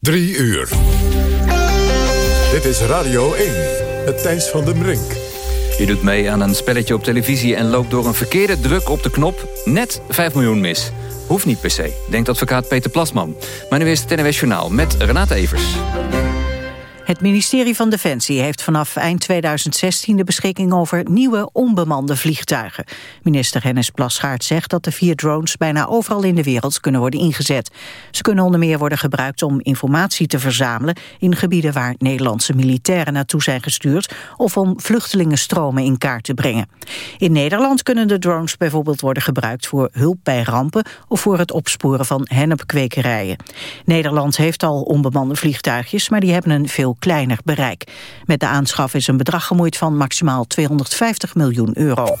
Drie uur. Dit is Radio 1, het Thijs van den Brink. Je doet mee aan een spelletje op televisie en loopt door een verkeerde druk op de knop net 5 miljoen mis. Hoeft niet per se, denkt advocaat Peter Plasman. Maar nu is het NWS Journaal met Renate Evers. Het ministerie van Defensie heeft vanaf eind 2016 de beschikking over nieuwe onbemande vliegtuigen. Minister Hennis Plasgaard zegt dat de vier drones bijna overal in de wereld kunnen worden ingezet. Ze kunnen onder meer worden gebruikt om informatie te verzamelen in gebieden waar Nederlandse militairen naartoe zijn gestuurd of om vluchtelingenstromen in kaart te brengen. In Nederland kunnen de drones bijvoorbeeld worden gebruikt voor hulp bij rampen of voor het opsporen van hennepkwekerijen. Nederland heeft al onbemande vliegtuigjes, maar die hebben een veel kleiner bereik. Met de aanschaf is een bedrag gemoeid van maximaal 250 miljoen euro.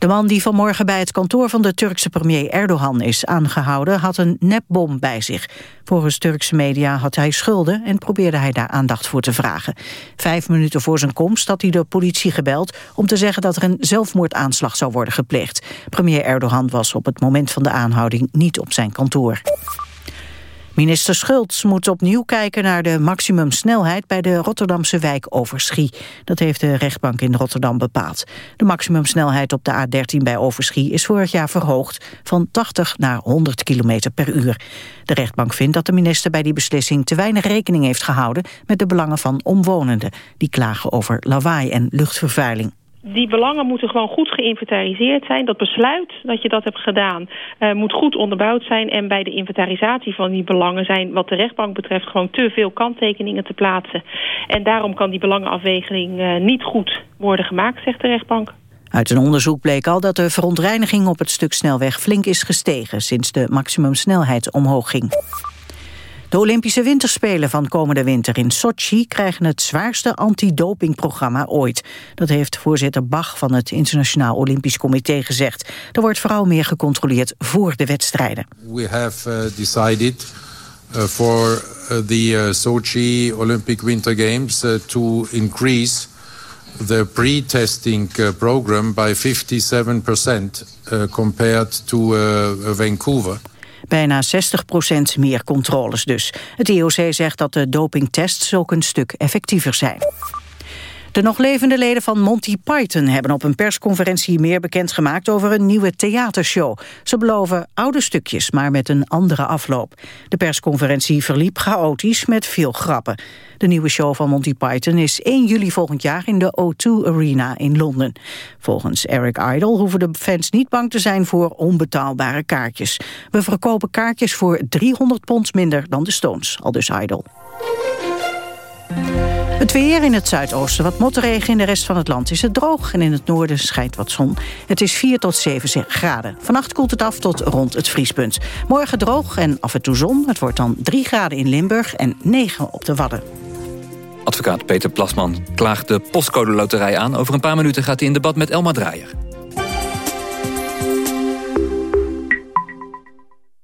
De man die vanmorgen bij het kantoor van de Turkse premier Erdogan is aangehouden had een nepbom bij zich. Volgens Turkse media had hij schulden en probeerde hij daar aandacht voor te vragen. Vijf minuten voor zijn komst had hij de politie gebeld om te zeggen dat er een zelfmoordaanslag zou worden gepleegd. Premier Erdogan was op het moment van de aanhouding niet op zijn kantoor. Minister Schultz moet opnieuw kijken naar de maximumsnelheid bij de Rotterdamse wijk Overschie. Dat heeft de rechtbank in Rotterdam bepaald. De maximumsnelheid op de A13 bij Overschie is vorig jaar verhoogd van 80 naar 100 km per uur. De rechtbank vindt dat de minister bij die beslissing te weinig rekening heeft gehouden met de belangen van omwonenden. Die klagen over lawaai en luchtvervuiling die belangen moeten gewoon goed geïnventariseerd zijn. Dat besluit dat je dat hebt gedaan uh, moet goed onderbouwd zijn. En bij de inventarisatie van die belangen zijn wat de rechtbank betreft gewoon te veel kanttekeningen te plaatsen. En daarom kan die belangenafweging uh, niet goed worden gemaakt, zegt de rechtbank. Uit een onderzoek bleek al dat de verontreiniging op het stuk snelweg flink is gestegen sinds de maximumsnelheid omhoog ging. De Olympische Winterspelen van komende winter in Sochi krijgen het zwaarste antidopingprogramma ooit. Dat heeft voorzitter Bach van het Internationaal Olympisch Comité gezegd. Er wordt vooral meer gecontroleerd voor de wedstrijden. We have uh, decided uh, for uh, the Sochi Olympic Winter Games to increase the pre-testing program by 57% compared to Vancouver. Bijna 60% meer controles dus. Het IOC zegt dat de dopingtests ook een stuk effectiever zijn. De nog levende leden van Monty Python hebben op een persconferentie meer bekendgemaakt over een nieuwe theatershow. Ze beloven oude stukjes, maar met een andere afloop. De persconferentie verliep chaotisch met veel grappen. De nieuwe show van Monty Python is 1 juli volgend jaar in de O2 Arena in Londen. Volgens Eric Idle hoeven de fans niet bang te zijn voor onbetaalbare kaartjes. We verkopen kaartjes voor 300 pond minder dan de Stones, al dus Idle. Het weer in het zuidoosten, wat motregen in de rest van het land is het droog... en in het noorden schijnt wat zon. Het is 4 tot 7 graden. Vannacht koelt het af tot rond het vriespunt. Morgen droog en af en toe zon. Het wordt dan 3 graden in Limburg en 9 op de Wadden. Advocaat Peter Plasman klaagt de postcode loterij aan. Over een paar minuten gaat hij in debat met Elma Draaier.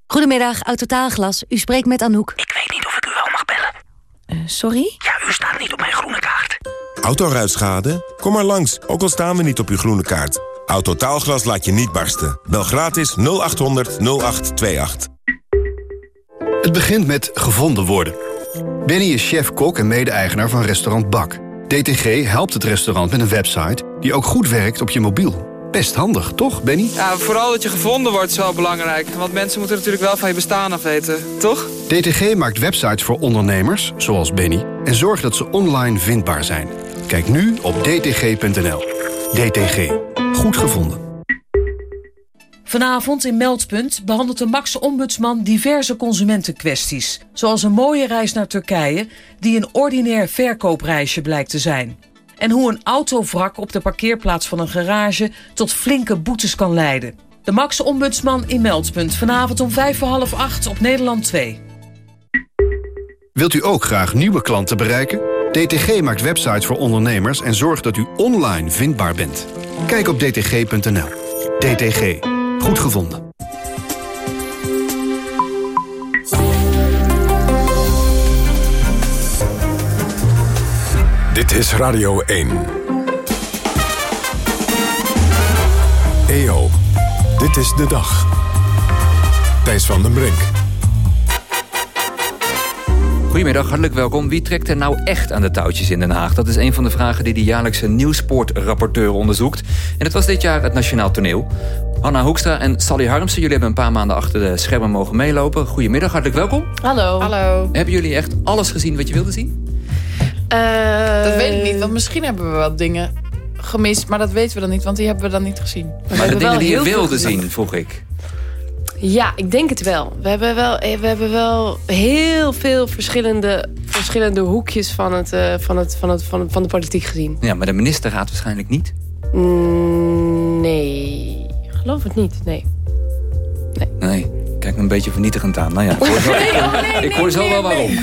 Goedemiddag, Autotaalglas. U spreekt met Anouk. Ik weet niet of ik u wel mag bellen. Uh, sorry? Ja, u staat niet op mijn groene kaart. Autoruitschade? Kom maar langs, ook al staan we niet op uw groene kaart. Autotaalglas laat je niet barsten. Bel gratis 0800 0828. Het begint met gevonden worden. Benny is chef-kok en mede-eigenaar van restaurant Bak. DTG helpt het restaurant met een website die ook goed werkt op je mobiel. Best handig, toch, Benny? Ja, vooral dat je gevonden wordt is wel belangrijk. Want mensen moeten natuurlijk wel van je bestaan af weten, toch? DTG maakt websites voor ondernemers, zoals Benny... en zorgt dat ze online vindbaar zijn. Kijk nu op dtg.nl. DTG. Goed gevonden. Vanavond in Meldpunt behandelt de Max-ombudsman diverse consumentenkwesties. Zoals een mooie reis naar Turkije, die een ordinair verkoopreisje blijkt te zijn. En hoe een autovrak op de parkeerplaats van een garage tot flinke boetes kan leiden. De Max-ombudsman in Meldpunt, vanavond om vijf voor half acht op Nederland 2. Wilt u ook graag nieuwe klanten bereiken? DTG maakt websites voor ondernemers en zorgt dat u online vindbaar bent. Kijk op dtg.nl. DTG. Goed gevonden. Dit is Radio 1. EO, dit is de dag. Thijs van den Brink. Goedemiddag, hartelijk welkom. Wie trekt er nou echt aan de touwtjes in Den Haag? Dat is een van de vragen die de jaarlijkse nieuwsportrapporteur onderzoekt. En het was dit jaar het Nationaal Toneel. Hanna Hoekstra en Sally Harmsen, jullie hebben een paar maanden achter de schermen mogen meelopen. Goedemiddag, hartelijk welkom. Hallo. Hallo. Hebben jullie echt alles gezien wat je wilde zien? Uh, dat weet ik niet, want misschien hebben we wat dingen gemist. Maar dat weten we dan niet, want die hebben we dan niet gezien. Maar, maar de dingen die je wilde zien, vroeg ik. Ja, ik denk het wel. We hebben wel, eh, we hebben wel heel veel verschillende, verschillende hoekjes van, het, uh, van, het, van, het, van, van de politiek gezien. Ja, maar de minister gaat waarschijnlijk niet? Mm, nee, geloof het niet, nee. Nee. nee. Kijk me een beetje vernietigend aan. Nou ja, ik hoor zo, nee, ik hoor zo wel waarom.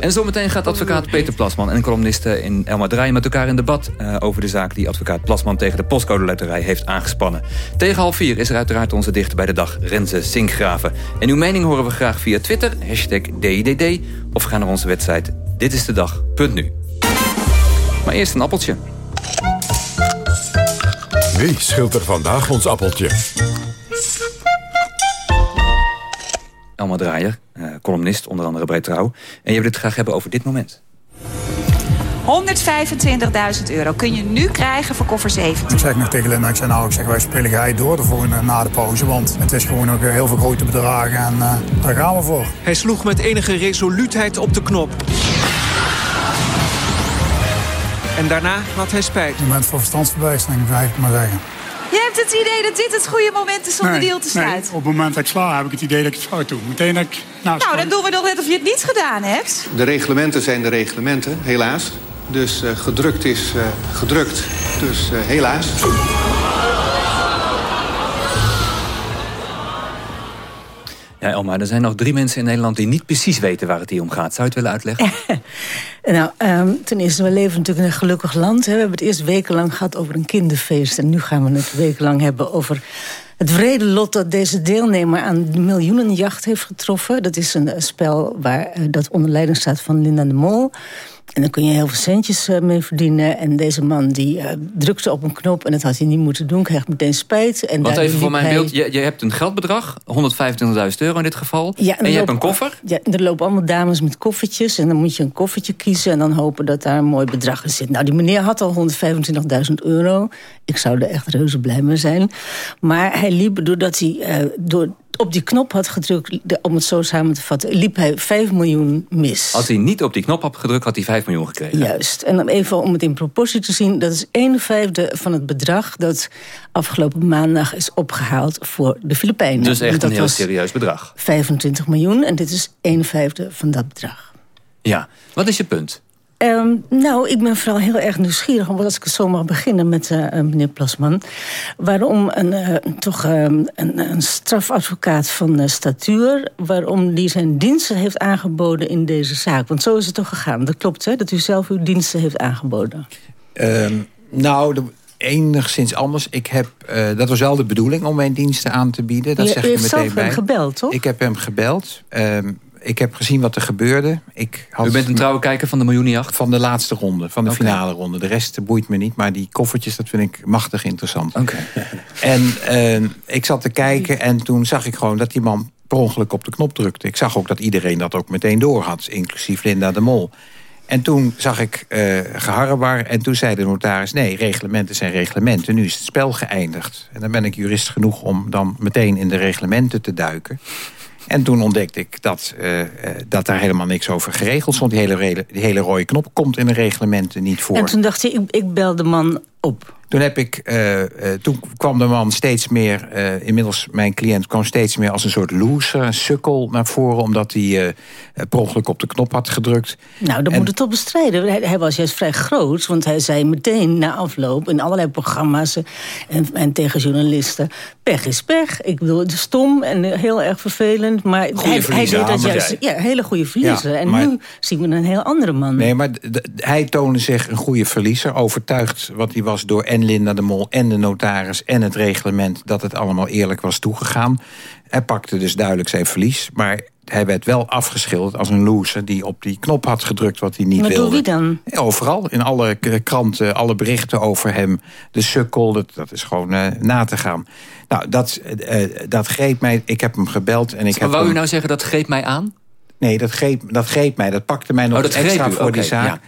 En zometeen gaat advocaat Peter Plasman en columnisten in Elma Draaien met elkaar in debat uh, over de zaak die advocaat Plasman tegen de postcodeletterij heeft aangespannen. Tegen half vier is er uiteraard onze dichter bij de dag, Renze Sinkgraven. En uw mening horen we graag via Twitter, hashtag DIDD, of ga naar onze website ditistedag.nu. Maar eerst een appeltje. Wie schilt er vandaag ons appeltje? Elma Draaier, uh, columnist, onder andere bij Trouw. En je wil het graag hebben over dit moment. 125.000 euro kun je nu krijgen voor koffer 17. Ik zeg nog tegen Linda, ik zeg nou, ik zeg, wij spelen geheid door de volgende, na de pauze. Want het is gewoon ook heel veel grote bedragen en uh, daar gaan we voor. Hij sloeg met enige resoluutheid op de knop. En daarna had hij spijt. Je bent voor verstandsverbijstering, zou ik maar zeggen. Je hebt het idee dat dit het goede moment is om nee, de deal te sluiten? Nee, op het moment dat ik sla heb ik het idee dat ik het fout doe. Meteen dat ik... Nou, nou dan doen we nog net of je het niet gedaan hebt. De reglementen zijn de reglementen, helaas. Dus uh, gedrukt is uh, gedrukt. Dus uh, helaas. Ja, Elma, er zijn nog drie mensen in Nederland die niet precies weten waar het hier om gaat. Zou je het willen uitleggen? nou, um, ten eerste, we leven natuurlijk in een gelukkig land. Hè. We hebben het eerst wekenlang gehad over een kinderfeest. En nu gaan we het wekenlang hebben over het vrede lot dat deze deelnemer aan de miljoenenjacht heeft getroffen. Dat is een spel waar uh, dat onder leiding staat van Linda de Mol. En dan kun je heel veel centjes uh, mee verdienen. En deze man die uh, drukte op een knop en dat had hij niet moeten doen. Kreeg meteen spijt. En Wat even voor mijn hij... beeld. Je, je, hebt een geldbedrag, 125.000 euro in dit geval. Ja, en, en je hebt een koffer. Ja, er lopen allemaal dames met koffertjes. En dan moet je een koffertje kiezen en dan hopen dat daar een mooi bedrag in zit. Nou, die meneer had al 125.000 euro. Ik zou er echt reuze blij mee zijn. Maar hij liep doordat hij uh, door op die knop had gedrukt, om het zo samen te vatten... liep hij 5 miljoen mis. Als hij niet op die knop had gedrukt, had hij 5 miljoen gekregen. Juist. En dan even om het in proportie te zien... dat is 1 vijfde van het bedrag dat afgelopen maandag is opgehaald voor de Filipijnen. Dus echt een heel serieus bedrag. 25 miljoen en dit is 1 vijfde van dat bedrag. Ja. Wat is je punt? Um, nou, ik ben vooral heel erg nieuwsgierig... omdat als ik zo mag beginnen met uh, meneer Plasman... waarom een, uh, toch uh, een, een, strafadvocaat van statuur... waarom die zijn diensten heeft aangeboden in deze zaak. Want zo is het toch gegaan. Dat klopt, hè? Dat u zelf uw diensten heeft aangeboden. Um, nou, de, enigszins anders. Ik heb, dat was wel de bedoeling om mijn diensten aan te bieden. Dat je, zeg je ik meteen zelf bij. hem gebeld, toch? Ik heb hem gebeld. Um, ik heb gezien wat er gebeurde. Ik had U bent een trouwe kijker van de miljoenenjacht? Van de laatste ronde, van de okay. finale ronde. De rest boeit me niet, maar die koffertjes, dat vind ik machtig interessant. Okay. En uh, ik zat te kijken en toen zag ik gewoon dat die man per ongeluk op de knop drukte. Ik zag ook dat iedereen dat ook meteen door had, inclusief Linda de Mol. En toen zag ik uh, geharrebar en toen zei de notaris... nee, reglementen zijn reglementen, nu is het spel geëindigd. En dan ben ik jurist genoeg om dan meteen in de reglementen te duiken. En toen ontdekte ik dat, uh, uh, dat daar helemaal niks over geregeld stond. Die hele, die hele rode knop komt in de reglementen niet voor. En toen dacht ik, ik bel de man op. Toen, heb ik, uh, uh, toen kwam de man steeds meer, uh, inmiddels mijn cliënt kwam steeds meer als een soort loser, een sukkel naar voren, omdat hij per ongeluk op de knop had gedrukt. Nou, dat en... moet het toch bestrijden. Hij, hij, was juist vrij groot, want hij zei meteen na afloop in allerlei programma's en, en tegen journalisten: pech is pech. Ik bedoel, het is stom en heel erg vervelend, maar hij, hij, deed dat juist. Ja, hele goede verliezer. Ja, en maar... nu zien we een heel andere man. Nee, maar hij toonde zich een goede verliezer, overtuigd wat hij was door en Linda de Mol en de notaris en het reglement... dat het allemaal eerlijk was toegegaan. Hij pakte dus duidelijk zijn verlies, maar hij werd wel afgeschilderd als een loser... die op die knop had gedrukt wat hij niet maar wilde. wie dan? Ja, overal, in alle kranten, alle berichten over hem. De sukkel, dat, dat is gewoon uh, na te gaan. Nou, dat, uh, dat greep mij... Ik heb hem gebeld en ik maar heb wou hem... u nou zeggen, dat greep mij aan? Nee, dat greep, dat greep mij. Dat pakte mij nog Oh, extra greep u, voor die zaak. ja.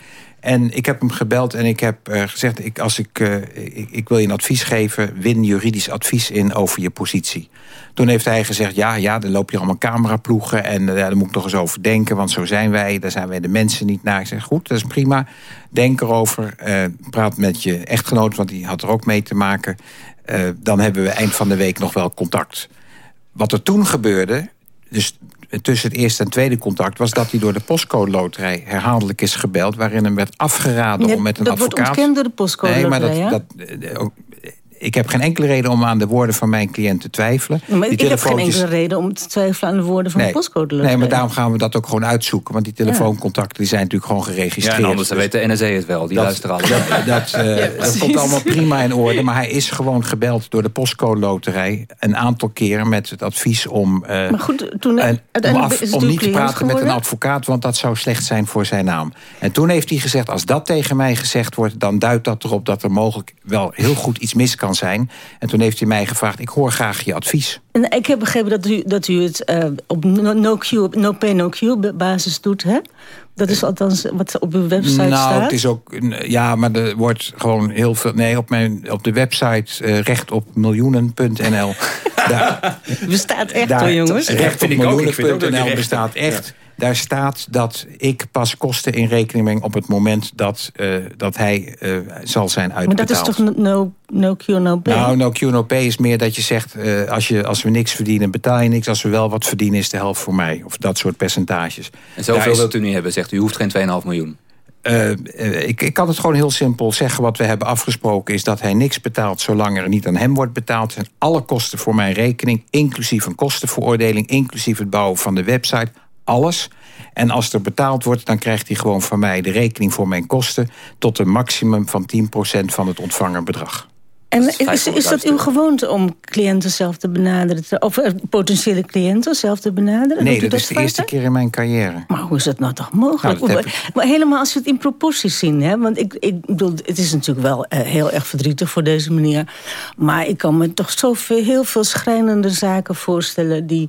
En ik heb hem gebeld en ik heb eh, gezegd... Ik, als ik, eh, ik, ik wil je een advies geven... win juridisch advies in over je positie. Toen heeft hij gezegd... ja, ja, dan loop je allemaal cameraploegen... en eh, daar moet ik nog eens over denken... want zo zijn wij, daar zijn wij de mensen niet naar. Ik zeg, goed, dat is prima. Denk erover. praat met je echtgenoot, want die had er ook mee te maken. Dan hebben we eind van de week nog wel contact. Wat er toen gebeurde... dus tussen het eerste en tweede contact... was dat hij door de postcode loterij herhaaldelijk is gebeld... waarin hem werd afgeraden om met een dat advocaat... wordt ontkend door de postcode Nee, maar dat, dat, eh, ook- ik heb geen enkele reden om aan de woorden van mijn cliënt te twijfelen. Maar Die ik heb geen telefoontjes- enkele reden om te twijfelen aan de woorden van Nee. de postcode Nee, maar daarom gaan we dat ook gewoon uitzoeken. Want die telefooncontacten die zijn natuurlijk gewoon geregistreerd. Ja, en anders Dus weet de NSA het wel. Die dat- luisteren allemaal. Dat, dat, eh, Ja, dat precies. komt allemaal prima in orde. Maar hij is gewoon gebeld door de postcode loterij. Een aantal keren met het advies om... eh, Maar goed, toen en om, af- om niet te praten met een advocaat, want dat zou slecht zijn voor zijn naam. En toen heeft hij gezegd, als dat tegen mij gezegd wordt... dan duidt dat erop dat er mogelijk wel heel goed iets mis kan zijn. En toen heeft hij mij gevraagd, ik hoor graag je advies. En ik heb begrepen dat u, dat u het eh, op no, no, no pay, no Q basis doet, hè? Dat is althans wat op uw website nou, staat. het is ook... Ja, maar er wordt gewoon heel veel... Nee, op, mijn, op de website eh rechtopmiljoenen.nl... daar, Bestaat echt daar, hoor, jongens. Rechtopmiljoenen.nl bestaat echt. Daar staat dat ik pas kosten in rekening breng... op het moment dat, eh, dat hij eh, zal zijn Maar uitbetaald. dat is toch no, no Q, no pay? Nou, no Q, no pay is meer dat je zegt... eh, als, je, als we niks verdienen, betaal je niks. Als we wel wat verdienen, is de helft voor mij. Of dat soort percentages. En zoveel Daar is- wilt u niet hebben, zegt u. U hoeft geen 2,5 miljoen. ik, ik kan het gewoon heel simpel zeggen. Wat we hebben afgesproken is dat hij niks betaalt... zolang er niet aan hem wordt betaald. En alle kosten voor mijn rekening, inclusief een kostenveroordeling... inclusief het bouwen van de website, alles. En als er betaald wordt, dan krijgt hij gewoon van mij... de rekening voor mijn kosten tot een maximum van 10% van het ontvangerbedrag. En is, is dat uw gewoonte om cliënten zelf te benaderen? of eh, potentiële cliënten zelf te benaderen? Nee, dat is de eerste keer in mijn carrière. Maar hoe is dat nou toch mogelijk? Nou, maar helemaal als we het in proporties zien. Hè? Want ik, ik bedoel, het is natuurlijk wel eh, heel erg verdrietig voor deze meneer. Maar ik kan me toch zoveel, heel veel schrijnende zaken voorstellen... die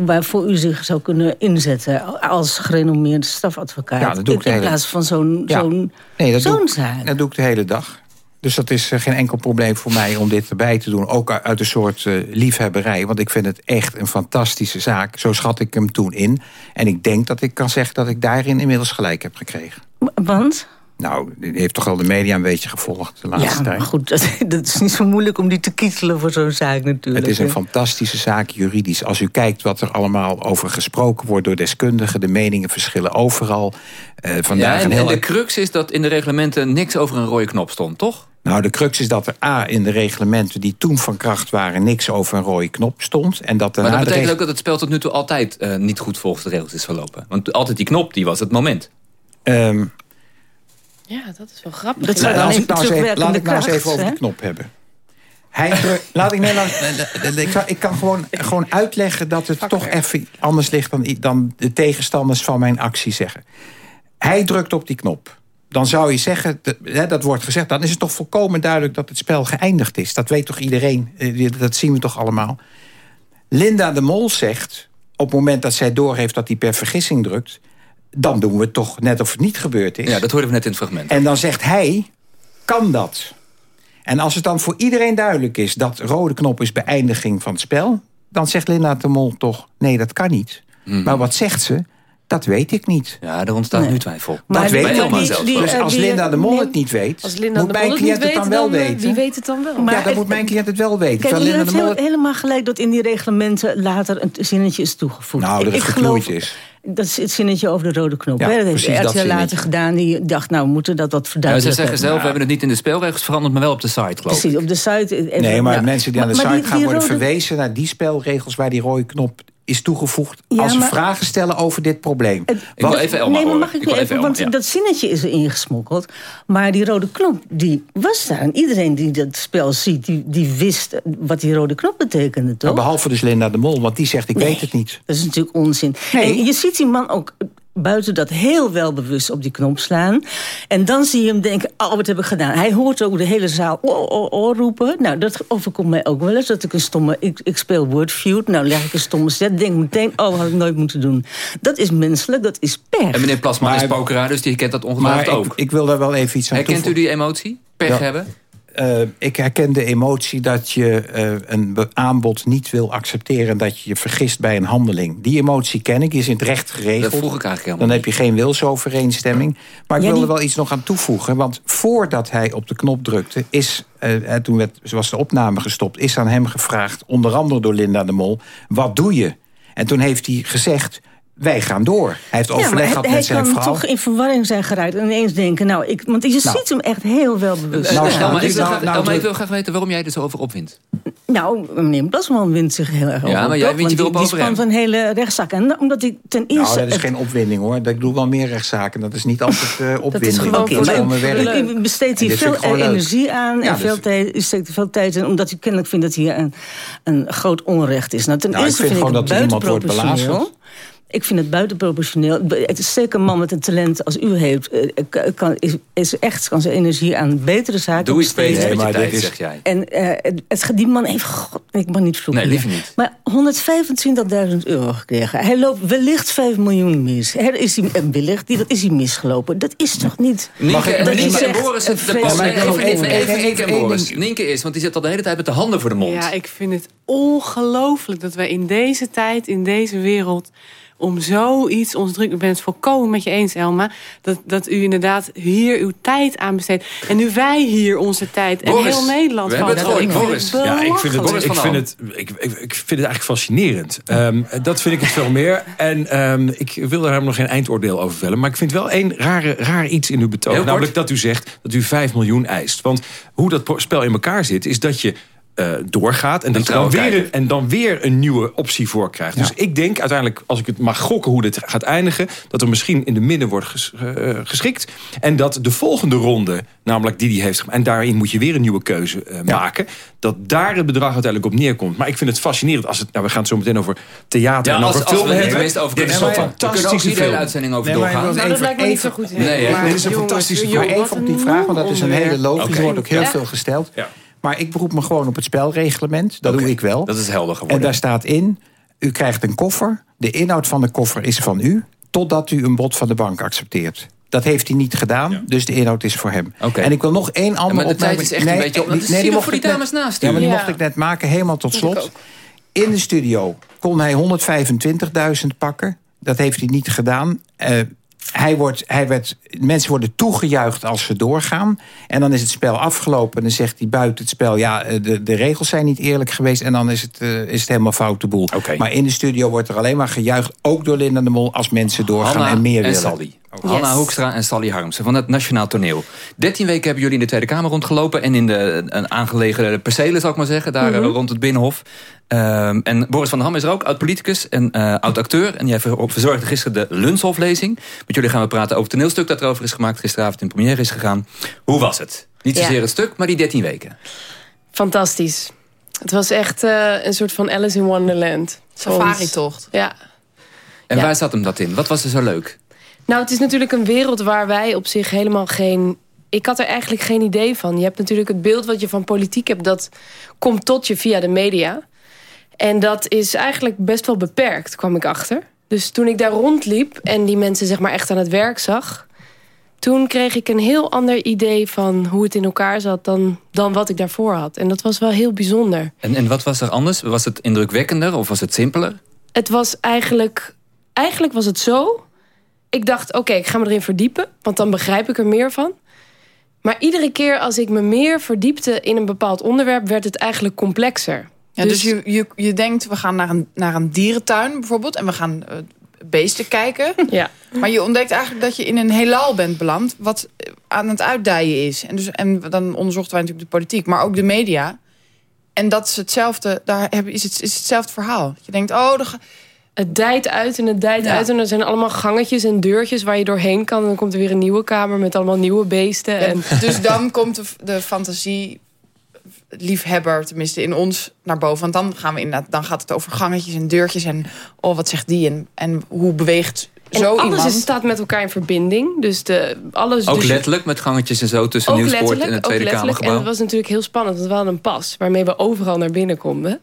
waarvoor u zich zou kunnen inzetten als gerenommeerde stafadvocaat. Ja, dat doe ik in, de in hele- plaats van zo'n Ja. zo'n Nee, dat, doe, zo'n ik- zaak. dat doe ik de hele dag. Dus dat is eh, geen enkel probleem voor mij om dit erbij te doen. Ook uit een soort eh, liefhebberij. Want ik vind het echt een fantastische zaak. Zo schat ik hem toen in. En ik denk dat ik kan zeggen dat ik daarin inmiddels gelijk heb gekregen. Want? Nou, die heeft toch wel de media een beetje gevolgd de laatste Ja, tijd. maar goed, dat, dat is niet zo moeilijk om die te kietelen voor zo'n zaak natuurlijk. Het is een fantastische zaak juridisch. Als u kijkt wat er allemaal over gesproken wordt door deskundigen... de meningen verschillen overal. Eh, vandaag Ja, en, een heel en de crux is dat in de reglementen niks over een rode knop stond, toch? Nou, de crux is dat er A, in de reglementen die toen van kracht waren... niks over een rode knop stond. En dat daarna Maar dat betekent ook dat het spel tot nu toe altijd eh, niet goed volgens de regels is verlopen. Want altijd die knop, die was het moment. Ehm, Ja, dat is wel grappig. Dat laat, ik nou eens even, laat ik nou eens even over hè? de knop hebben. Hij laat ik, nee, laat- ik, kan- ik kan gewoon, gewoon uitleggen dat het toch even anders ligt... Dan, dan de tegenstanders van mijn actie zeggen. Hij drukt op die knop. Dan zou je zeggen, dat wordt gezegd... dan is het toch volkomen duidelijk dat het spel geëindigd is. Dat weet toch iedereen, eh, dat zien we toch allemaal. Linda de Mol zegt, op het moment dat zij doorheeft... dat hij per vergissing drukt... dan doen we het toch net of het niet gebeurd is. Ja, dat hoorden we net in het fragment. En dan zegt hij, kan dat? En als het dan voor iedereen duidelijk is... dat rode knop is beëindiging van het spel... dan zegt Linda de Mol toch, nee, dat kan niet. Maar wat zegt ze? Dat weet ik niet. Ja, er ontstaat Nee. nu twijfel. Dat weet ik zelfs. die- Dus eh, als Linda de Mol het niet weet... Als Linda moet de mijn Mol het niet cliënt het weet, dan wel dan, eh, weten. wie weet het dan wel? Maar ja, dan het- moet mijn cliënt het wel weten. Kijk, Linda heeft de Mol helemaal gelijk dat in die reglementen later een zinnetje is toegevoegd. Nou, dat Ik het geknoeid geloof- is. Dat is het zinnetje over de rode knop. Ja, hè? Dat precies heeft RTL later zinnetje. gedaan. Die dacht, nou, we moeten dat wat Ja, verduidelijken. ze zeggen zelf, we hebben het niet in de spelregels veranderd... maar wel op de site, geloof ik. Precies, op de site. eh, Nee, maar ja. mensen die aan de maar site die- gaan die worden rode- verwezen... naar die spelregels waar die rode knop is toegevoegd... Ja, als ze maar- vragen stellen over dit probleem. Ik wil even Elma nee, maar mag ik, even, even Elma, want ja. dat zinnetje is erin gesmokkeld. Maar die rode knop, die was daar. En iedereen die dat spel ziet, die, die wist wat die rode knop betekende, toch? Behalve dus Linda de Mol, want die zegt ik weet het niet. Dat is natuurlijk onzin. Nee. En je ziet die man ook buiten dat heel wel bewust op die knop slaan. En dan zie je hem denken, oh, wat heb ik gedaan? Hij hoort ook de hele zaal oh, oh, oh roepen. Nou, dat overkomt mij ook wel eens. Dat ik een stomme, ik, ik speel Wordfeud. Nou, leg ik een stomme set. Denk meteen, oh, had ik nooit moeten doen. Dat is menselijk, dat is pech. En meneer Plasma is pokeraar, dus die kent dat ongetwijfeld ook. Ik, ik wil daar wel even iets aan Herkent u die emotie? Pech hebben? Uh, ik herken de emotie dat je uh, een aanbod niet wil accepteren... dat je je vergist bij een handeling. Die emotie ken ik, die is in het recht geregeld. Dat vroeg ik eigenlijk Dan heb je geen wilsovereenstemming. Maar ik ja, wil er wel iets nog aan toevoegen. Want voordat hij op de knop drukte... is, uh, toen werd, was de opname gestopt... is aan hem gevraagd, onder andere door Linda de Mol... wat doe je? En toen heeft hij gezegd wij gaan door. Hij heeft overleg gehad met zijn vrouw. Hij kan toch in verwarring zijn geraakt en ineens denken... nou, ik, want je nou. ziet hem echt heel wel bewust. Nou, nou, maar ik, wil graag, nou, ik wil graag weten waarom jij er zo over opwint. Nou, meneer Plasman wint zich heel erg Ja, maar jij wint je wel op over Die van hele rechtszaken. En omdat hij ten eerste... Nou, dat is geen opwinding hoor. Ik doe wel meer rechtszaken. Dat is niet altijd uh, opwinding. Dat is gewoon okay, U besteedt hier veel energie aan. en veel tijd, u steekt veel tijd in. Omdat u kennelijk vindt dat hier een, een groot onrecht is. Nou, ten eerste vind ik het buitenproportioneel. Ik vind het buitenproportioneel. Het is zeker een man met een talent als u heeft. Eh, kan, is, is echt kan zijn energie aan betere zaken Doe iets beter met maar tijd, is... zeg jij. En uh, het, die man heeft... God, ik mag niet vloeken. Nee, liever niet. Maar 125.000 euro gekregen. Hij loopt wellicht 5 miljoen mis. Her is hij, en wellicht, dat is hij misgelopen. Dat is toch niet... Nienke, dat Nienke en Boris... Even Boris. Nienke is, want die zit al de hele tijd met de handen voor de mond. Ja, ik vind het ongelooflijk dat wij in deze tijd, in deze wereld om zoiets ons druk... Ik ben het volkomen met je eens, Elma... dat, dat u inderdaad hier uw tijd aan besteedt. En nu wij hier onze tijd en heel Nederland... We hebben het gehoord, Boris. Ja, ik vind het, ik vind het, ik, ik, ik vind het eigenlijk fascinerend. Um, dat vind ik het veel meer. En um, ik wil er helemaal nog geen eindoordeel over vellen. Maar ik vind wel één rare, raar iets in uw betoog. Namelijk dat u zegt dat u 5 miljoen eist. Want hoe dat spel in elkaar zit... is dat je uh, doorgaat. En dat je dan weer, en dan weer een nieuwe optie voor krijgt. Dus ik denk uiteindelijk, als ik het mag gokken hoe dit gaat eindigen... dat er misschien in de midden wordt ges, uh, geschikt. En dat de volgende ronde, namelijk die die heeft... en daarin moet je weer een nieuwe keuze uh, ja. maken... dat daar het bedrag uiteindelijk op neerkomt. Maar ik vind het fascinerend als het... Nou, we gaan het zo meteen over theater ja, en over film hebben. Over dit is een fantastische film. uitzending over nee, doorgaan. Nou, dat lijkt me niet zo goed. Nee, dit is een fantastische film. Even op die vraag, want dat is een hele logische. Er wordt ook heel veel gesteld. Maar ik beroep me gewoon op het spelreglement. Dat okay. doe ik wel. Dat is helder geworden. En daar staat in, u krijgt een koffer. De inhoud van de koffer is van u. Totdat u een bod van de bank accepteert. Dat heeft hij niet gedaan, ja. dus de inhoud is voor hem. Okay. En ik wil nog één andere ja, maar de tijd is echt nee, een beetje... Nee, nee, die mocht voor die dames net, naast Ja, maar die mocht ik net maken, helemaal tot slot. In de studio kon hij 125.000 pakken. Dat heeft hij niet gedaan. Uh, hij wordt, hij werd, mensen worden toegejuicht als ze doorgaan. En dan is het spel afgelopen. En dan zegt hij buiten het spel... ja, eh, de, de regels zijn niet eerlijk geweest. En dan is het, uh, is het helemaal fout de boel. Okay. Maar in de studio wordt er alleen maar gejuicht... ook door Linda de Mol als mensen doorgaan Hanna en meer en willen. Sally. Yes. Hanna Hoekstra en Sally Harmsen van het Nationaal Toneel. 13 weken hebben jullie in de Tweede Kamer rondgelopen... en in de een aangelegen percelen, zal ik maar zeggen... daar mm -hmm. rond het Binnenhof. Um, en Boris van der Ham is er ook, oud-politicus en uh, oud-acteur. En jij verzorgde gisteren de Lunshoflezing. Met jullie gaan we praten over het toneelstuk dat erover is gemaakt... gisteravond in première is gegaan. Hoe was het? Niet zozeer ja. het stuk, maar die 13 weken. Fantastisch. Het was echt uh, een soort van Alice in Wonderland. Safari-tocht. Ja. En ja. waar zat hem dat in? Wat was er zo leuk? Nou, het is natuurlijk een wereld waar wij op zich helemaal geen... Ik had er eigenlijk geen idee van. Je hebt natuurlijk het beeld wat je van politiek hebt... dat komt tot je via de media. En dat is eigenlijk best wel beperkt, kwam ik achter. Dus toen ik daar rondliep en die mensen zeg maar echt aan het werk zag... toen kreeg ik een heel ander idee van hoe het in elkaar zat... dan, dan wat ik daarvoor had. En dat was wel heel bijzonder. En, en wat was er anders? Was het indrukwekkender of was het simpeler? Het was eigenlijk... Eigenlijk was het zo ik dacht, oké, okay, ik ga me erin verdiepen. Want dan begrijp ik er meer van. Maar iedere keer als ik me meer verdiepte in een bepaald onderwerp... werd het eigenlijk complexer. Ja, dus, dus je, je, je denkt, we gaan naar een, naar een dierentuin bijvoorbeeld... en we gaan uh, beesten kijken. Ja. Maar je ontdekt eigenlijk dat je in een heelal bent beland... wat aan het uitdijen is. En, dus, en dan onderzochten wij natuurlijk de politiek, maar ook de media. En dat is hetzelfde, daar is, het, is hetzelfde verhaal. Je denkt, oh... De, het dijt uit en het dijt ja. uit. En er zijn allemaal gangetjes en deurtjes waar je doorheen kan. En dan komt er weer een nieuwe kamer met allemaal nieuwe beesten. En... Ja, dus dan komt de, de fantasie liefhebber, tenminste in ons, naar boven. Want dan, gaan we inderdaad, dan gaat het over gangetjes en deurtjes. En oh, wat zegt die? En, en hoe beweegt En zo alles iemand... is, staat met elkaar in verbinding. Dus de, alles, Ook dus- letterlijk met gangetjes en zo tussen Nieuwspoort en het ook Tweede letterlijk. En het was natuurlijk heel spannend, want we hadden een pas... waarmee we overal naar binnen konden.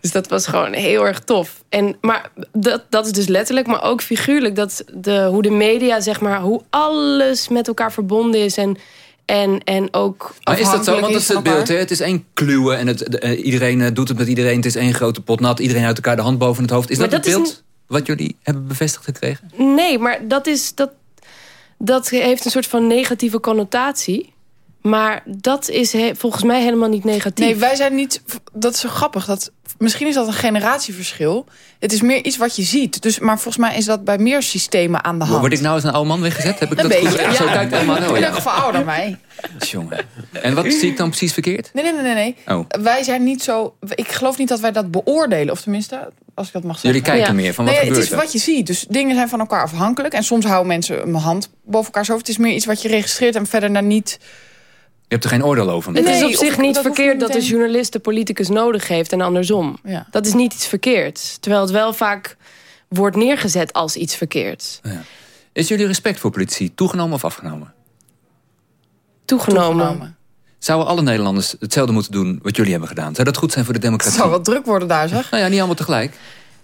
Dus dat was gewoon heel erg tof. En, maar dat, dat is dus letterlijk, maar ook figuurlijk... Dat de, hoe de media, zeg maar, hoe alles met elkaar verbonden is... en, en, en ook Maar is dat zo? Want dat is het beeld. Hè? Het is één kluwen en het, de- eh, iedereen eh, doet het met iedereen. Het is één grote pot nat. Iedereen houdt elkaar de hand boven het hoofd. Is Maar dat, dat het beeld wat jullie hebben bevestigd gekregen? Nee, maar dat, is, dat, dat heeft een soort van negatieve connotatie. Maar dat is he- volgens mij helemaal niet negatief. Nee, wij zijn niet... Dat is zo grappig. Dat, misschien is dat een generatieverschil. Het is meer iets wat je ziet. Dus, maar volgens mij is dat bij meer systemen aan de hand. Word ik nou als een oude man weggezet? Heb ik Een dat beetje, goed? Zo ja. kijkt helemaal Ik ben Ja. in ieder geval ouder dan mij. Jongen. En wat zie ik dan precies verkeerd? Nee, nee, nee, nee. nee. Oh. Wij zijn niet zo... Ik geloof niet dat wij dat beoordelen. Of tenminste, als ik dat mag zeggen. Jullie kijken meer van wat nee, gebeurt Het is er? wat je ziet. Dus dingen zijn van elkaar afhankelijk. En soms houden mensen een hand boven elkaar hoofd. Het is meer iets wat je registreert en verder naar niet... Je hebt er geen oordeel over. Het is op zich niet dat verkeerd niet dat de journalist de politicus nodig heeft en andersom. Ja. Dat is niet iets verkeerds. Terwijl het wel vaak wordt neergezet als iets verkeerds. Is jullie respect voor politici toegenomen of afgenomen? Toegenomen. Zouden alle Nederlanders hetzelfde moeten doen wat jullie hebben gedaan? Zou dat goed zijn voor de Het democratie? zal wat druk worden daar, zeg. Nou ja, niet allemaal tegelijk.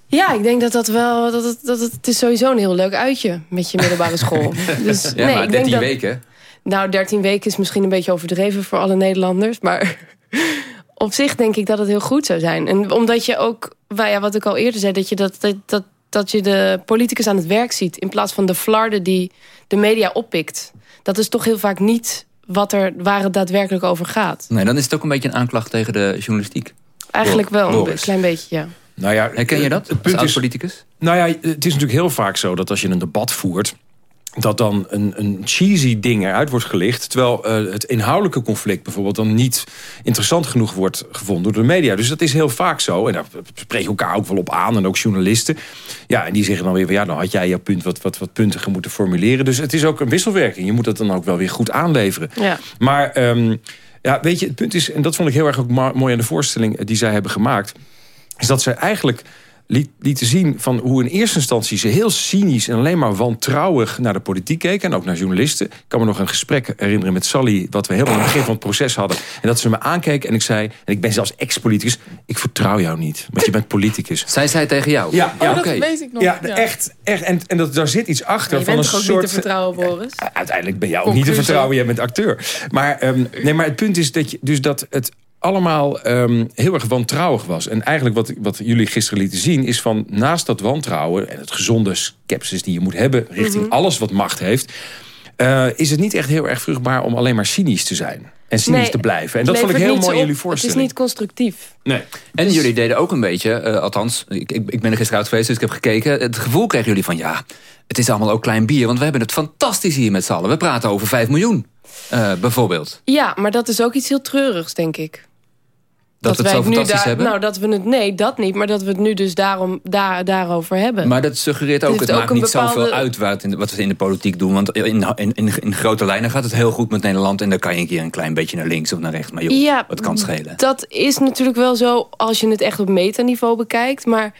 Ja, ik denk dat dat wel. Dat het, dat het, het is sowieso een heel leuk uitje met je middelbare school. Dus, Ja, nee, maar ik denk 13 dat- weken. Nou, 13 weken is misschien een beetje overdreven voor alle Nederlanders. Maar op zich denk ik dat het heel goed zou zijn. En omdat je ook, nou ja, wat ik al eerder zei, dat je, dat, dat, dat, dat je de politicus aan het werk ziet. In plaats van de flarden die de media oppikt. Dat is toch heel vaak niet wat er, waar het daadwerkelijk over gaat. Nee, dan is het ook een beetje een aanklacht tegen de journalistiek. Eigenlijk wel, een klein beetje, ja. Nou ja, Herken je dat Het punt is, oud-politicus? nou ja, het is natuurlijk heel vaak zo dat als je een debat voert dat dan een, een cheesy ding eruit wordt gelicht... terwijl eh, het inhoudelijke conflict bijvoorbeeld dan niet interessant genoeg wordt gevonden door de media. Dus dat is heel vaak zo. En daar spreken elkaar ook wel op aan en ook journalisten. Ja, en die zeggen dan weer, van, ja, dan had jij je punt wat, wat, wat puntiger moeten formuleren. Dus het is ook een wisselwerking. Je moet dat dan ook wel weer goed aanleveren. Ja. Maar ehm, ja, weet je, het punt is, en dat vond ik heel erg ook mooi aan de voorstelling eh, die zij hebben gemaakt, is dat zij eigenlijk liet, lieten zien van hoe in eerste instantie ze heel cynisch en alleen maar wantrouwig naar de politiek keken en ook naar journalisten. Ik kan me nog een gesprek herinneren met Sally, wat we helemaal aan het begin van het proces hadden. En dat ze me aankeek en ik zei, en ik ben zelfs ex-politicus, ik vertrouw jou niet, want je bent politicus. Zij zei tegen jou? Ja, ja Oh, oké. dat weet ik nog. Ja, echt. echt. En, en dat, daar zit iets achter je van bent een toch ook soort... niet te vertrouwen, Boris? Uiteindelijk ben jij ook niet te vertrouwen, jij bent acteur. Maar, ehm, nee, maar het punt is dat, je, dus dat het allemaal ehm, heel erg wantrouwig was. En eigenlijk wat, wat jullie gisteren lieten zien... is van naast dat wantrouwen en het gezonde skepsis die je moet hebben... richting Mhm. alles wat macht heeft... eh, is het niet echt heel erg vruchtbaar om alleen maar cynisch te zijn. En cynisch Nee, te blijven. En dat vond ik heel mooi in jullie voorstelling. Het is niet constructief. Nee. En jullie deden ook een beetje, eh, althans, ik, ik, ik ben er gisteren uit geweest, dus ik heb gekeken. Het gevoel kregen jullie van, ja, het is allemaal ook klein bier. Want we hebben het fantastisch hier met z'n allen. We praten over 5 miljoen, eh, bijvoorbeeld. Ja, maar dat is ook iets heel treurigs, denk ik. Dat, we het zo nu fantastisch hebben. Nou, dat we het, nee, dat niet. Maar dat we het nu dus daarom, daar, daarover hebben. Maar dat suggereert ook, Het maakt niet bepaalde- zoveel uit wat, in de- wat we in de politiek doen. Want in, in, in, in grote lijnen gaat het heel goed met Nederland. En dan kan je een keer een klein beetje naar links of naar rechts. Maar joh, ja, wat kan schelen? Dat is natuurlijk wel zo als je het echt op metaniveau bekijkt. Maar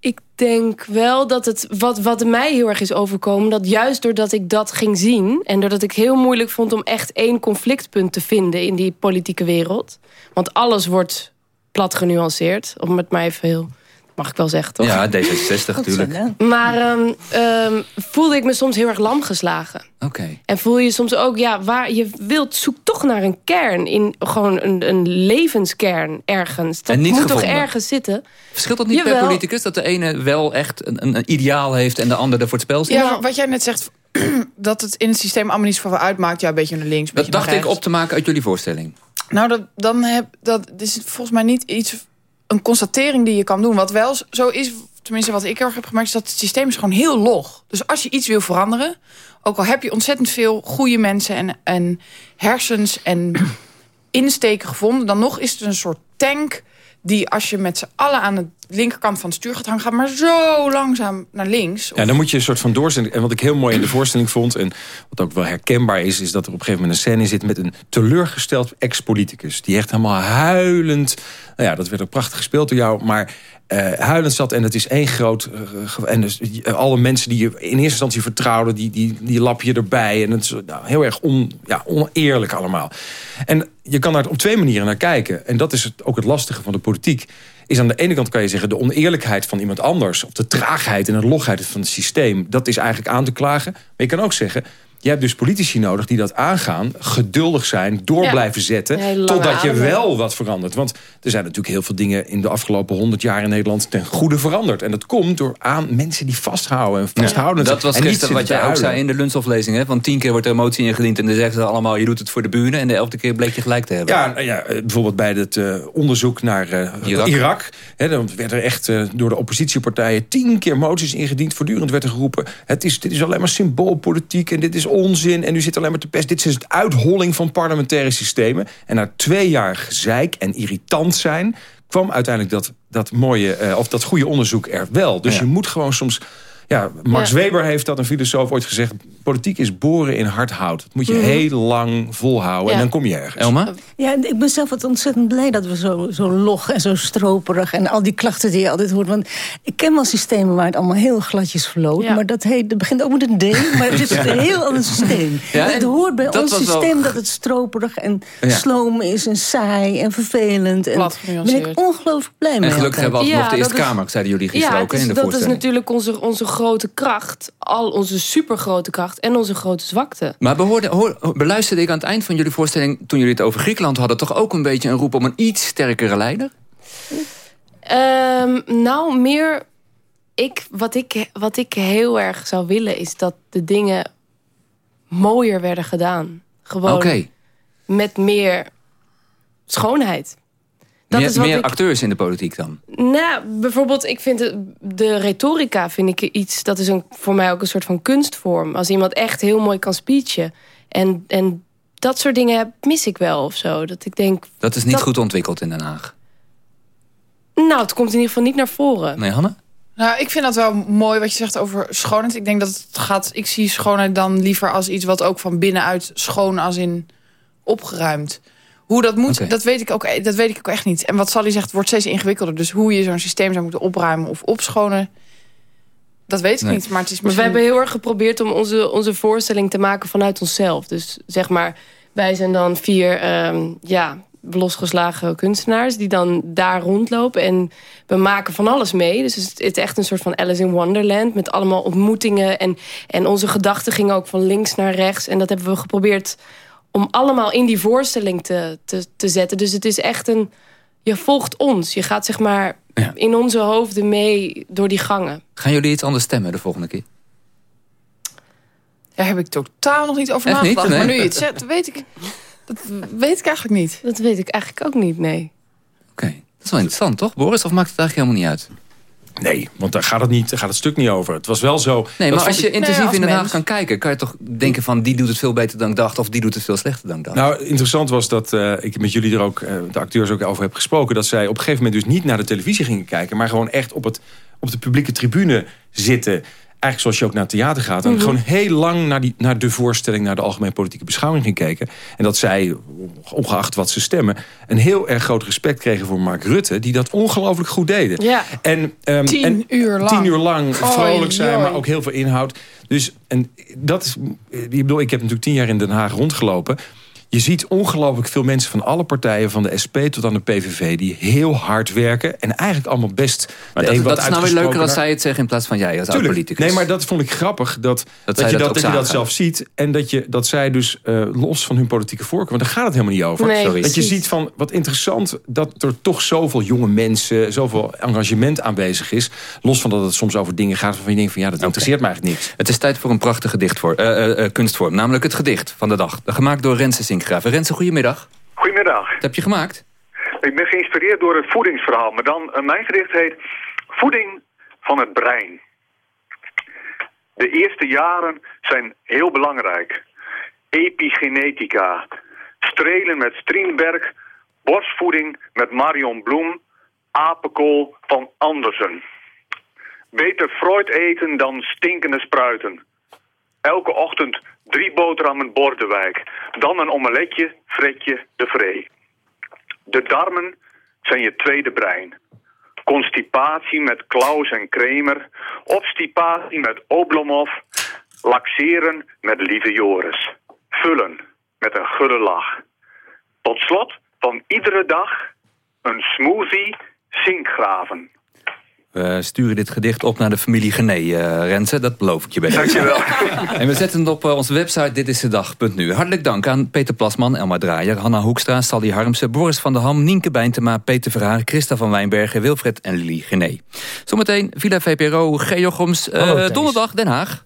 ik denk wel dat het, wat, wat mij heel erg is overkomen... dat juist doordat ik dat ging zien... en doordat ik heel moeilijk vond om echt één conflictpunt te vinden... in die politieke wereld. Want alles wordt plat genuanceerd. Om het maar even heel... Mag ik wel zeggen, toch? Ja, D66 natuurlijk. Maar ehm, ehm, voelde ik me soms heel erg lam geslagen. Oké. En voel je soms ook, ja, waar je wilt, zoek toch naar een kern. In gewoon een, een levenskern ergens. Dat En niet moet gevonden. toch ergens zitten. Verschilt dat niet per Jawel. politicus? Dat de ene wel echt een, een, een ideaal heeft en de ander er voor het spel zit? Ja, wat jij net zegt, dat het in het systeem allemaal niet zoveel uitmaakt. Ja, een beetje naar links, een Dat beetje naar dacht ik op te maken uit jullie voorstelling. Nou, dat, dan heb, dat is volgens mij niet iets, een constatering die je kan doen. Wat wel zo is, tenminste wat ik erg heb gemerkt... is dat het systeem is gewoon heel log. Dus als je iets wil veranderen... ook al heb je ontzettend veel goede mensen en, en hersens en insteken gevonden... dan nog is het een soort tank die als je met z'n allen aan de linkerkant van het stuur gaat hangen... gaat maar zo langzaam naar links. Ja, dan moet je een soort van doorzetten. En wat ik heel mooi in de voorstelling vond... en wat ook wel herkenbaar is... is dat er op een gegeven moment een scène zit... met een teleurgesteld ex-politicus. Die echt helemaal huilend... Nou ja, dat werd ook prachtig gespeeld door jou. Maar uh, huilend zat. En het is één groot... Uh, en dus, uh, alle mensen die je in eerste instantie vertrouwden... die, die, die lap je erbij. En het is nou, heel erg on, ja, oneerlijk allemaal. En je kan daar op twee manieren naar kijken. En dat is ook het lastige van de politiek is aan de ene kant kan je zeggen... de oneerlijkheid van iemand anders... of de traagheid en de logheid van het systeem... dat is eigenlijk aan te klagen. Maar je kan ook zeggen... Je hebt dus politici nodig die dat aangaan, geduldig zijn, door ja. blijven zetten, totdat je wel wat verandert. Want er zijn natuurlijk heel veel dingen in de afgelopen honderd jaar in Nederland ten goede veranderd. En dat komt door aan mensen die vasthouden en vasthouden. Ja. Dat was gisteren wat jij ook zei in de lunchoflezing. Hè? Want tien keer wordt er motie ingediend en dan zeggen ze allemaal je doet het voor de buren. En de elfde keer bleek je gelijk te hebben. Ja, nou ja bijvoorbeeld bij het uh, onderzoek naar uh, Irak. Irak hè, dan werd er echt uh, door de oppositiepartijen tien keer moties ingediend. Voortdurend werd er geroepen, het is, dit is alleen maar symboolpolitiek en dit is onzin en u zit alleen maar te pest. Dit is het uitholling van parlementaire systemen. En na twee jaar gezeik en irritant zijn... kwam uiteindelijk dat, dat mooie, uh, of dat goede onderzoek er wel. Dus ja. je moet gewoon soms ja, Max ja. Weber heeft dat, een filosoof, ooit gezegd... politiek is boren in hard hout. Dat moet je mm. heel lang volhouden ja. en dan kom je ergens. Elma? Ja, ik ben zelf wat ontzettend blij dat we zo, zo log en zo stroperig... en al die klachten die je altijd hoort. Want ik ken wel systemen waar het allemaal heel gladjes verloopt... maar dat, heet, dat begint ook met een D, maar het is een heel ander systeem. het hoort bij ons systeem wel... dat het stroperig en sloom is... en saai en vervelend. En daar ben ik ongelooflijk blij mee. En gelukkig hebben we altijd nog de Eerste Kamer, zeiden jullie gisteren ook in de dat is natuurlijk onze, onze grote kracht, al onze supergrote kracht en onze grote zwakte. Maar behoorde, hoor, beluisterde ik aan het eind van jullie voorstelling... toen jullie het over Griekenland hadden... toch ook een beetje een roep om een iets sterkere leider? Um, nou, meer... Ik, wat, ik, wat ik heel erg zou willen is dat de dingen mooier werden gedaan. Gewoon okay. met meer schoonheid. Dat meer, is meer ik... acteurs in de politiek dan? Nou, bijvoorbeeld, ik vind de retorica vind ik iets... dat is een, voor mij ook een soort van kunstvorm. Als iemand echt heel mooi kan speechen. En, en dat soort dingen mis ik wel of zo. Dat ik denk... Dat is niet dat... goed ontwikkeld in Den Haag? Nou, het komt in ieder geval niet naar voren. Nee, Hanne? Nou, ik vind dat wel mooi wat je zegt over schoonheid. Ik denk dat het gaat... Ik zie schoonheid dan liever als iets wat ook van binnenuit schoon als in opgeruimd... Hoe dat moet, okay. dat, weet ik ook, dat weet ik ook echt niet. En wat Sally zegt, wordt steeds ingewikkelder. Dus hoe je zo'n systeem zou moeten opruimen of opschonen... dat weet ik nee. niet. Maar, het is misschien... maar we hebben heel erg geprobeerd om onze, onze voorstelling te maken vanuit onszelf. Dus zeg maar, wij zijn dan vier um, ja, losgeslagen kunstenaars... die dan daar rondlopen. En we maken van alles mee. Dus het is echt een soort van Alice in Wonderland... met allemaal ontmoetingen. En, en onze gedachten gingen ook van links naar rechts. En dat hebben we geprobeerd om allemaal in die voorstelling te, te, te zetten. Dus het is echt een... Je volgt ons. Je gaat zeg maar ja. in onze hoofden mee door die gangen. Gaan jullie iets anders stemmen de volgende keer? Daar heb ik totaal nog niet over Echt nagedacht. Niet? Nee. Maar nu je het zegt, weet ik, dat weet ik eigenlijk niet. Dat weet ik eigenlijk ook niet, nee. Oké, okay. dat is wel interessant, toch, Boris? Of maakt het eigenlijk helemaal niet uit? Nee, want daar gaat het, niet, daar gaat het stuk niet over. Het was wel zo... Nee, maar als je intensief nee, in Den Haag kan kijken... kan je toch denken van die doet het veel beter dan ik dacht... of die doet het veel slechter dan ik dacht. Nou, interessant was dat uh, ik met jullie er ook... Uh, de acteurs ook over heb gesproken... dat zij op een gegeven moment dus niet naar de televisie gingen kijken... maar gewoon echt op, het, op de publieke tribune zitten eigenlijk zoals je ook naar het theater gaat... en mm -hmm. gewoon heel lang naar, die, naar de voorstelling... naar de algemene politieke beschouwing ging kijken. En dat zij, ongeacht wat ze stemmen... een heel erg groot respect kregen voor Mark Rutte... die dat ongelooflijk goed deden. Ja. En, um, tien en, uur lang. Tien uur lang vrolijk zijn, maar ook heel veel inhoud. Dus en dat is... Ik bedoel, ik heb natuurlijk tien jaar in Den Haag rondgelopen... Je ziet ongelooflijk veel mensen van alle partijen... van de SP tot aan de PVV... die heel hard werken en eigenlijk allemaal best... Maar dat, dat is nou weer leuker als zij het zeggen... in plaats van jij als oud-politicus. Nee, maar dat vond ik grappig. Dat, dat, dat je, dat, dat, dat je dat zelf ziet. En dat, je, dat zij dus uh, los van hun politieke voorkeur... want daar gaat het helemaal niet over. Nee, Sorry. Dat je ziet van, wat interessant... dat er toch zoveel jonge mensen... zoveel engagement aanwezig is. Los van dat het soms over dingen gaat... waarvan je denkt van ja, dat interesseert okay. me eigenlijk niks. Het is tijd voor een prachtige dichtvorm, uh, uh, kunstvorm. Namelijk het gedicht van de dag. Gemaakt door Renze Sink. Renze, goedemiddag. Goedemiddag. Wat heb je gemaakt? Ik ben geïnspireerd door het voedingsverhaal. Maar dan, uh, mijn gedicht heet Voeding van het brein. De eerste jaren zijn heel belangrijk. Epigenetica. Strelen met Strindberg. Borstvoeding met Marion Bloem. Apenkool van Andersen. Beter Freud eten dan stinkende spruiten. Elke ochtend drie boterhammen Bordewijk. Dan een omeletje, Fredje de Vree. De darmen zijn je tweede brein. constipatie met Klaus en Kremer, obstipatie met Oblomov, laxeren met lieve Joris, vullen met een gulle lach. Tot slot van iedere dag een smoothie zinkgraven. We sturen dit gedicht op naar de familie Gené, uh, Renze. Dat beloof ik je bij. Dankjewel. en we zetten het op uh, onze website Dit is de dag.nu. Hartelijk dank aan Peter Plasman, Elmar Draaier, Hanna Hoekstra, Sally Harmsen, Boris van der Ham, Nienke Bijntema, Peter Verhaar, Christa van Wijnbergen, Wilfred en Lili Gené. Zometeen Villa VPRO, Geochums, uh, donderdag Den Haag.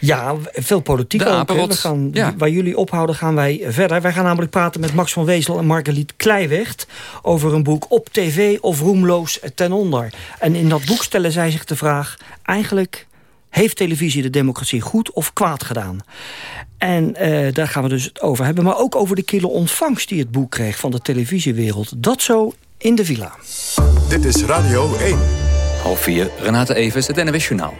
Ja, veel politiek De ook. We gaan, ja. Waar jullie ophouden gaan wij verder. Wij gaan namelijk praten met Max van Wezel en Margeliet Kleiwecht... over een boek Op tv of Roemloos ten onder. En in dat boek stellen zij zich de vraag... eigenlijk heeft televisie de democratie goed of kwaad gedaan? En uh, daar gaan we dus het over hebben. Maar ook over de kille ontvangst die het boek kreeg van de televisiewereld. Dat zo in de villa. Dit is Radio 1. Half vier, Renate Evers, het NWS Journaal.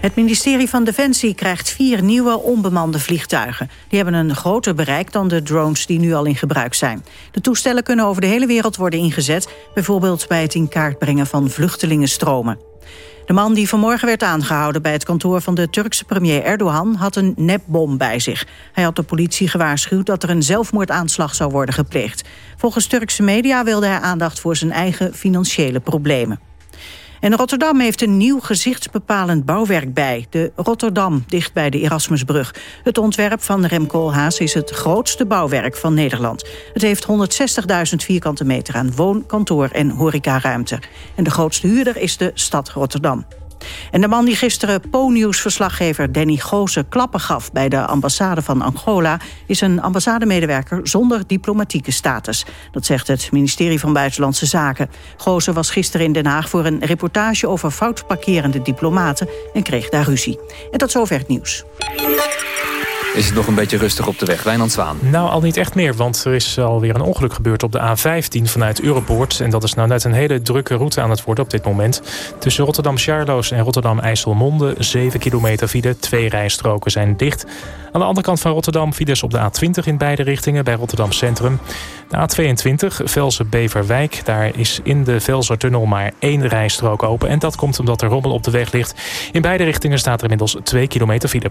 Het ministerie van Defensie krijgt vier nieuwe onbemande vliegtuigen. Die hebben een groter bereik dan de drones die nu al in gebruik zijn. De toestellen kunnen over de hele wereld worden ingezet... bijvoorbeeld bij het in kaart brengen van vluchtelingenstromen. De man die vanmorgen werd aangehouden bij het kantoor van de Turkse premier Erdogan had een nepbom bij zich. Hij had de politie gewaarschuwd dat er een zelfmoordaanslag zou worden gepleegd. Volgens Turkse media wilde hij aandacht voor zijn eigen financiële problemen. En Rotterdam heeft een nieuw gezichtsbepalend bouwwerk bij. De Rotterdam, dicht bij de Erasmusbrug. Het ontwerp van Rem Koolhaas is het grootste bouwwerk van Nederland. Het heeft 160.000 vierkante meter aan woon-, kantoor- en horecaruimte. En de grootste huurder is de stad Rotterdam. En de man die gisteren Po-nieuws-verslaggever Danny Goosen klappen gaf bij de ambassade van Angola is een ambassademedewerker zonder diplomatieke status. Dat zegt het ministerie van Buitenlandse Zaken. Goosen was gisteren in Den Haag voor een reportage over fout parkerende diplomaten en kreeg daar ruzie. En tot zover het nieuws. Is het nog een beetje rustig op de weg? Wijnand Zwaan. Nou, al niet echt meer, want er is alweer een ongeluk gebeurd op de A15 vanuit Europoort. En dat is nou net een hele drukke route aan het worden op dit moment. Tussen Rotterdam-Charloes en Rotterdam-IJsselmonde 7 kilometer file. Twee rijstroken zijn dicht. Aan de andere kant van Rotterdam files op de A20 in beide richtingen bij Rotterdam Centrum. De A22 Velsen-Beverwijk. Daar is in de Velsertunnel maar één rijstrook open. En dat komt omdat er rommel op de weg ligt. In beide richtingen staat er inmiddels 2 kilometer file.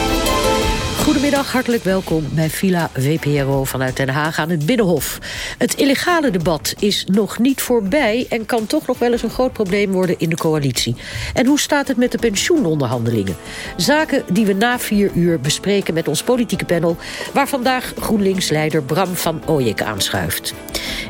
Goedemiddag, hartelijk welkom bij Villa VPRO vanuit Den Haag aan het Binnenhof. Het illegale debat is nog niet voorbij... en kan toch nog wel eens een groot probleem worden in de coalitie. En hoe staat het met de pensioenonderhandelingen? Zaken die we na vier uur bespreken met ons politieke panel... waar vandaag GroenLinks-leider Bram van Ooyek aanschuift.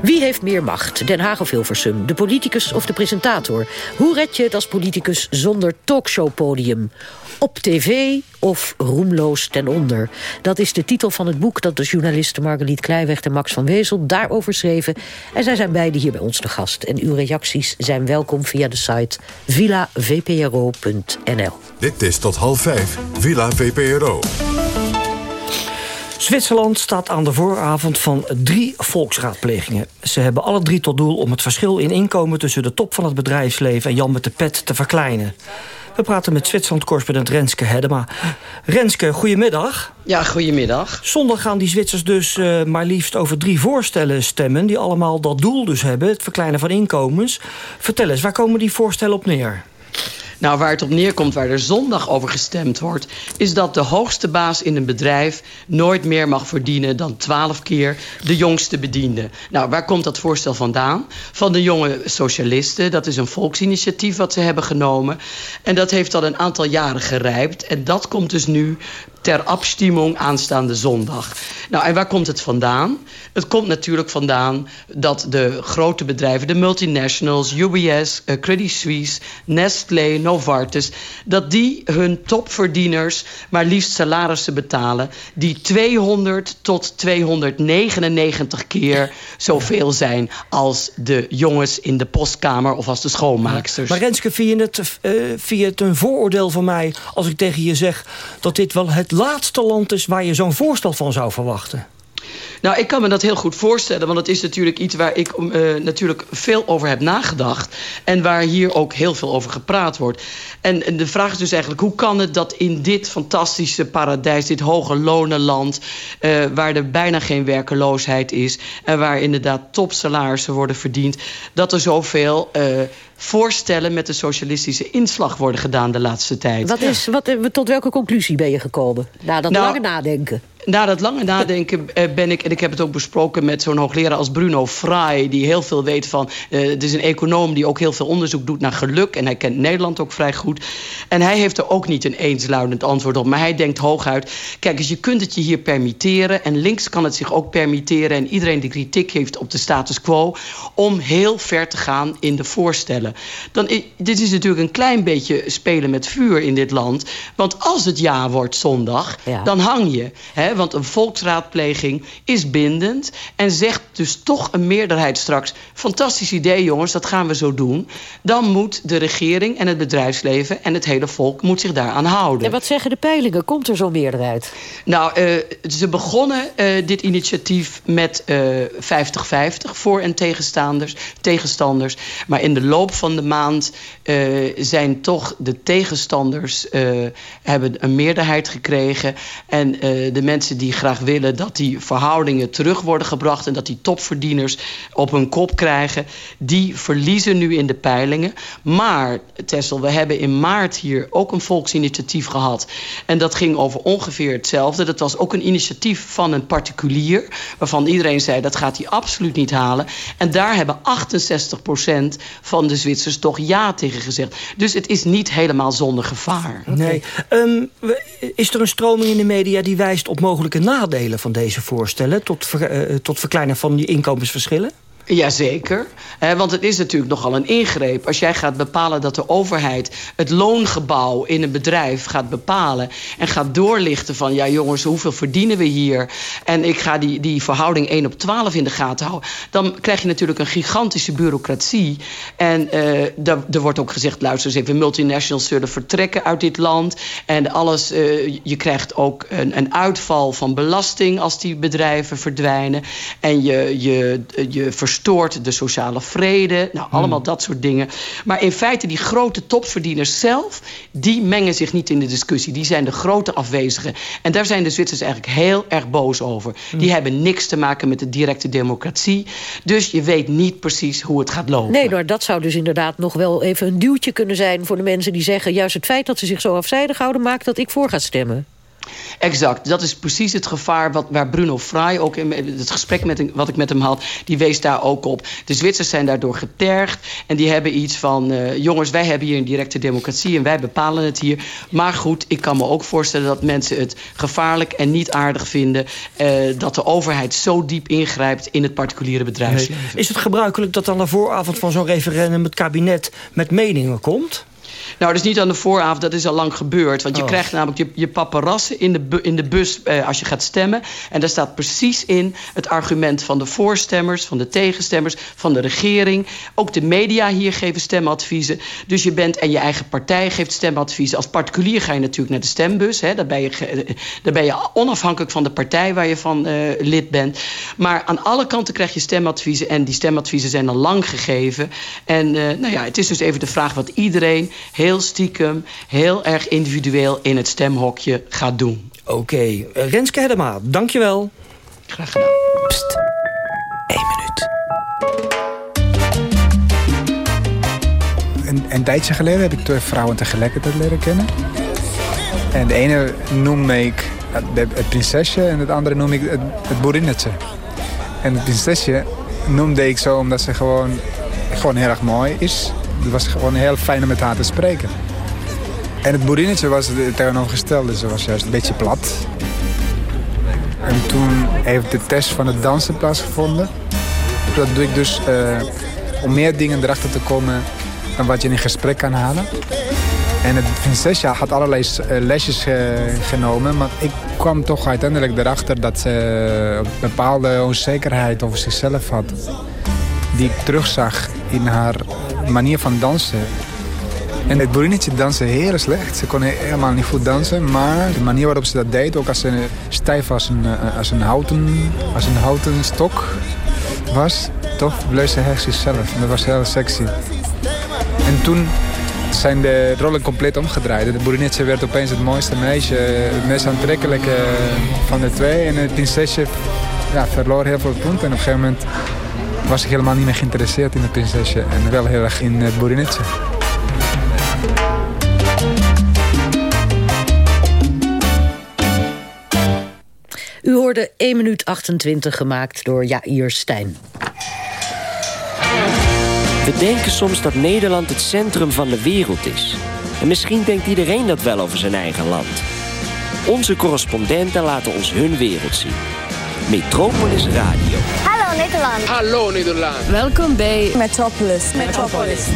Wie heeft meer macht, Den Haag of Hilversum? De politicus of de presentator? Hoe red je het als politicus zonder talkshowpodium? Op tv of roemloos ten onder? Dat is de titel van het boek dat de journalisten Margeliet Kleiweg en Max van Wezel daarover schreven. En zij zijn beide hier bij ons te gast. En uw reacties zijn welkom via de site villavpro.nl. Dit is tot half vijf, Villa VPRO. Zwitserland staat aan de vooravond van drie volksraadplegingen. Ze hebben alle drie tot doel om het verschil in inkomen... tussen de top van het bedrijfsleven en Jan met de pet te verkleinen. We praten met Zwitserland-correspondent Renske Hedema. Renske, goedemiddag. Ja, goedemiddag. Zondag gaan die Zwitsers dus uh, maar liefst over drie voorstellen stemmen... die allemaal dat doel dus hebben, het verkleinen van inkomens. Vertel eens, waar komen die voorstellen op neer? Nou, waar het op neerkomt, waar er zondag over gestemd wordt... is dat de hoogste baas in een bedrijf nooit meer mag verdienen... dan twaalf keer de jongste bediende. Nou, waar komt dat voorstel vandaan? Van de jonge socialisten. Dat is een volksinitiatief wat ze hebben genomen. En dat heeft al een aantal jaren gerijpt. En dat komt dus nu ter abstimmung aanstaande zondag. Nou, en waar komt het vandaan? Het komt natuurlijk vandaan dat de grote bedrijven... de multinationals, UBS, uh, Credit Suisse, Nestlé, Novartis... dat die hun topverdieners maar liefst salarissen betalen... die 200 tot 299 keer zoveel zijn... als de jongens in de postkamer of als de schoonmaaksters. Maar Renske, vind je, het, uh, vind je het een vooroordeel van mij... als ik tegen je zeg dat dit wel het laatste land is waar je zo'n voorstel van zou verwachten? Nou, ik kan me dat heel goed voorstellen. Want het is natuurlijk iets waar ik uh, natuurlijk veel over heb nagedacht. En waar hier ook heel veel over gepraat wordt. En, en, de vraag is dus eigenlijk... hoe kan het dat in dit fantastische paradijs... dit hoge lonenland... Uh, waar er bijna geen werkeloosheid is... en waar inderdaad topsalarissen worden verdiend... dat er zoveel... Uh, voorstellen met de socialistische inslag worden gedaan de laatste tijd. Wat is, wat, tot welke conclusie ben je gekomen? Na dat nou, lange nadenken. Na dat lange nadenken ben ik, en ik heb het ook besproken met zo'n hoogleraar als Bruno Frey, die heel veel weet van. Uh, het is een econoom die ook heel veel onderzoek doet naar geluk. En hij kent Nederland ook vrij goed. En hij heeft er ook niet een eensluidend antwoord op. Maar hij denkt hooguit: kijk, eens, je kunt het je hier permitteren. En links kan het zich ook permitteren. En iedereen die kritiek heeft op de status quo. om heel ver te gaan in de voorstellen. Dan, dit is natuurlijk een klein beetje spelen met vuur in dit land. Want als het ja wordt zondag, ja. dan hang je. Hè? Want een volksraadpleging is bindend... en zegt dus toch een meerderheid straks... fantastisch idee jongens, dat gaan we zo doen... dan moet de regering en het bedrijfsleven en het hele volk moet zich daaraan houden. En wat zeggen de peilingen? Komt er zo'n meerderheid? Nou, uh, ze begonnen uh, dit initiatief met 50-50 uh, voor- en tegenstanders, tegenstanders. Maar in de loop van de maand zijn toch de tegenstanders... hebben een meerderheid gekregen. En de mensen die graag willen dat die verhoudingen terug worden gebracht... en dat die topverdieners op hun kop krijgen... die verliezen nu in de peilingen. Maar, Tessel, we hebben in maart hier ook een volksinitiatief gehad. En dat ging over ongeveer hetzelfde. Dat was ook een initiatief van een particulier... waarvan iedereen zei dat gaat hij absoluut niet halen. En daar hebben 68% van de Zwitsers toch ja tegen gezegd. Dus het is niet helemaal zonder gevaar. Nee. Um, is er een stroming in de media die wijst op mogelijke mogelijke nadelen van deze voorstellen... tot, uh, tot verkleinen van die inkomensverschillen? Jazeker, He, want het is natuurlijk nogal een ingreep. Als jij gaat bepalen dat de overheid het loongebouw in een bedrijf gaat bepalen... en gaat doorlichten van, ja jongens, hoeveel verdienen we hier... en ik ga die, die verhouding 1 op 12 in de gaten houden... dan krijg je natuurlijk een gigantische bureaucratie. En uh, er wordt ook gezegd, luister eens even... multinationals zullen vertrekken uit dit land. En alles, uh, je krijgt ook een, een uitval van belasting als die bedrijven verdwijnen. En je, je, je verstoort de sociale vrede. Nou, hmm. allemaal dat soort dingen. Maar in feite, die grote topverdieners zelf... die mengen zich niet in de discussie. Die zijn de grote afwezigen. En daar zijn de Zwitsers eigenlijk heel erg boos over. Hmm. Die hebben niks te maken met de directe democratie. Dus je weet niet precies hoe het gaat lopen. Nee, maar dat zou dus inderdaad nog wel even een duwtje kunnen zijn... voor de mensen die zeggen... juist het feit dat ze zich zo afzijdig houden... maakt dat ik voor ga stemmen. Exact, dat is precies het gevaar wat, waar Bruno Frey ook in het gesprek met, wat ik met hem had, die wees daar ook op. De Zwitsers zijn daardoor getergd en die hebben iets van: uh, jongens, wij hebben hier een directe democratie en wij bepalen het hier. Maar goed, ik kan me ook voorstellen dat mensen het gevaarlijk en niet aardig vinden uh, dat de overheid zo diep ingrijpt in het particuliere bedrijfsleven. Is het gebruikelijk dat aan de vooravond van zo'n referendum het kabinet met meningen komt? Nou, dat is niet aan de vooravond, dat is al lang gebeurd. Want je oh. krijgt namelijk je, je paparazzen in de, in de bus eh, als je gaat stemmen. En daar staat precies in het argument van de voorstemmers, van de tegenstemmers, van de regering. Ook de media hier geven stemadviezen. Dus je bent, en je eigen partij geeft stemadviezen. Als particulier ga je natuurlijk naar de stembus. Hè. Daar, ben je, eh, daar ben je onafhankelijk van de partij waar je van uh, lid bent. Maar aan alle kanten krijg je stemadviezen. En die stemadviezen zijn al lang gegeven. En uh, nou ja, het is dus even de vraag wat iedereen heel stiekem, heel erg individueel in het stemhokje gaat doen. Oké, okay. Eh, Renske Hedema, dankjewel. Graag gedaan. Pst, Eén minuut. Een, een tijdje geleden heb ik twee vrouwen tegelijkertijd leren kennen. En de ene noemde ik het, het prinsesje en het andere noemde ik het, het boerinnetje. En het prinsesje noemde ik zo omdat ze gewoon, gewoon heel erg mooi is het was gewoon heel fijn om met haar te spreken. En het boerinnetje was het tegenovergestelde. Ze was juist een beetje plat. En toen heeft de test van het dansen plaatsgevonden. Dat doe ik dus uh, om meer dingen erachter te komen dan wat je in een gesprek kan halen. En het prinsesja had allerlei eh, lesjes genomen, maar ik kwam toch uiteindelijk erachter dat ze een bepaalde onzekerheid over zichzelf had. Die ik terugzag in haar manier van dansen. En het boerinnetje dansen heel slecht. Ze kon helemaal niet goed dansen. Maar de manier waarop ze dat deed, ook als ze stijf als een, eh, als een, houten, als een houten stok was... toch bleef ze echt zichzelf. Dat was heel sexy. En toen zijn de rollen compleet omgedraaid. De boerinnetje werd opeens het mooiste meisje, het meest aantrekkelijke van de twee. En het prinsesje ja, verloor heel veel punten. En op een gegeven moment was ik helemaal niet meer geïnteresseerd in het prinsesje. En wel heel erg in het boerinnetje. U hoorde 1 minuut 28 gemaakt door Jair Stijn. We denken soms dat Nederland het centrum van de wereld is. En misschien denkt iedereen dat wel over zijn eigen land. Onze correspondenten laten ons hun wereld zien. Metropolis Radio. Hallo Nederland. Hallo Nederland. Welkom bij Metropolis. Metropolis.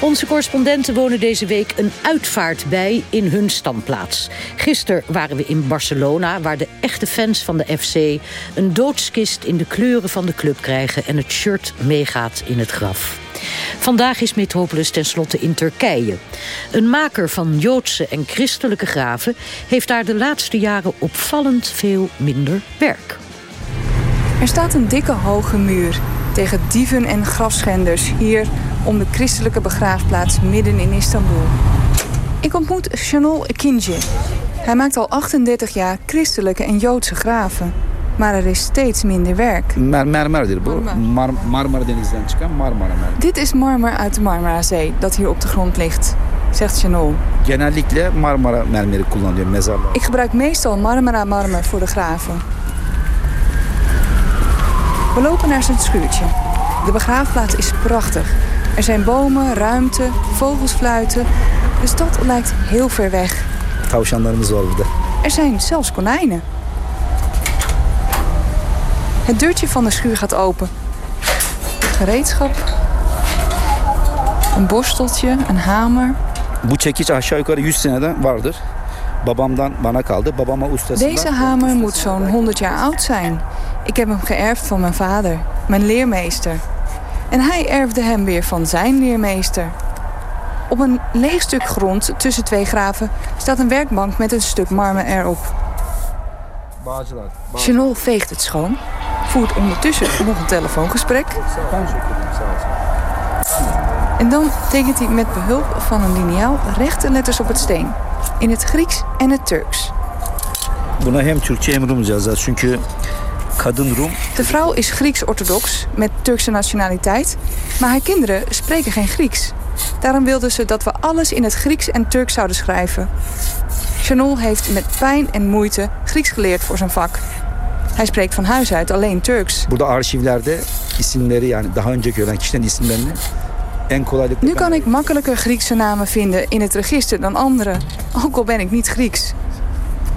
Onze correspondenten wonen deze week een uitvaart bij in hun standplaats. Gisteren waren we in Barcelona, waar de echte fans van de FC... een doodskist in de kleuren van de club krijgen... en het shirt meegaat in het graf. Vandaag is Metropolis tenslotte in Turkije. Een maker van Joodse en christelijke graven... heeft daar de laatste jaren opvallend veel minder werk. Er staat een dikke hoge muur tegen dieven en grafschenders... hier om de christelijke begraafplaats midden in Istanbul. Ik ontmoet Shanol Ekinci. Hij maakt al 38 jaar christelijke en Joodse graven. Maar er is steeds minder werk. Mermerdir bu. Marmara Denizi'nden çıkan Marmara. Dit is marmer uit de Marmarazee dat hier op de grond ligt, zegt Chanol. Genellikle Marmara mermeri kullanılıyor mezarlar. Ik gebruik meestal Marmara marmer voor de graven. We lopen naar zijn schuurtje. De begraafplaats is prachtig. Er zijn bomen, ruimte, vogels fluiten. De stad lijkt heel ver weg. Er zijn zelfs konijnen. Het deurtje van de schuur gaat open. Gereedschap. Een borsteltje, een hamer. Bu çekiç aşağı yukarı 100 seneden vardır. Babamdan bana kaldı. Babama ustasından... Deze hamer moet zo'n 100 jaar oud zijn. Ik heb hem geërfd van mijn vader, mijn leermeester. En hij erfde hem weer van zijn leermeester. Op een leeg stuk grond tussen twee graven staat een werkbank met een stuk marmer erop. Chanel veegt het schoon, voert ondertussen nog een telefoongesprek. En dan tekent hij met behulp van een liniaal rechte letters op het steen. In het Grieks en het Turks. Buna hem Türkçe hem Rumca yazacağız. Çünkü De vrouw is Grieks-orthodox met Turkse nationaliteit, maar haar kinderen spreken geen Grieks. Daarom wilden ze dat we alles in het Grieks en Turks zouden schrijven. Chanol heeft met pijn en moeite Grieks geleerd voor zijn vak. Hij spreekt van huis uit alleen Turks. Burada arşivlerde isimleri yani daha önceki ölen kişilerin isimlerini en kolaylıkla... Nu kan ik makkelijker Griekse namen vinden in het register dan anderen, ook al ben ik niet Grieks.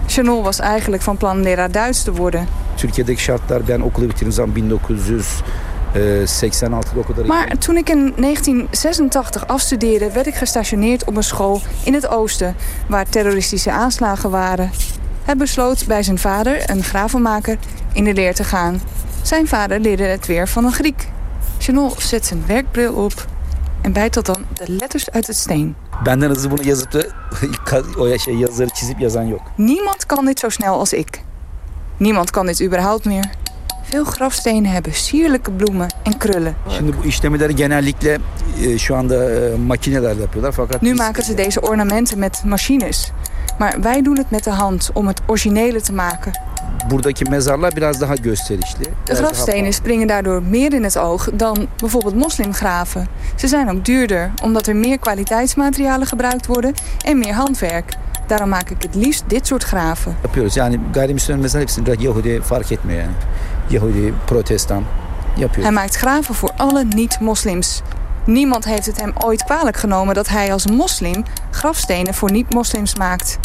Chanol was eigenlijk van plan leraar Duits te worden. Türkiye'deki şartlar ben okulu bitirdiğim zaman 1986'da o kadar... Maar toen ik in 1986 afstudeerde, werd ik gestationeerd op een school in het oosten, waar terroristische aanslagen waren. Hij besloot bij zijn vader, een gravenmaker, in de leer te gaan. Zijn vader leerde het weer van een Griek. Chanol zet zijn werkbril op en bijtelt dan de letters uit het steen. Benden hızlı bunu yazıp da o şey yazıları çizip yazan yok. Niemand kan dit zo snel als ik. Niemand kan dit überhaupt meer. Veel grafstenen hebben sierlijke bloemen en krullen. Şimdi bu işlemeleri genellikle e, şu anda e, makinelerle yapıyorlar fakat Nu maken ze deze ornamenten met machines. Maar wij doen het met de hand om het originele te maken. buradaki mezarlar biraz daha gösterişli. De grafstenen springen daardoor meer in het oog dan bijvoorbeeld moslimgraven. Ze zijn ook duurder, omdat er meer kwaliteitsmaterialen gebruikt worden en meer handwerk. Daarom maak ik het liefst dit soort graven. yapıyoruz. Yani gayrimüslim mezar hepsini bırak Yahudi fark etmiyor yani. Yahudi, protestan yapıyoruz. Hij maakt graven voor alle niet-moslims. Niemand heeft het hem ooit kwalijk genomen dat hij als moslim grafstenen voor niet-moslims maakt.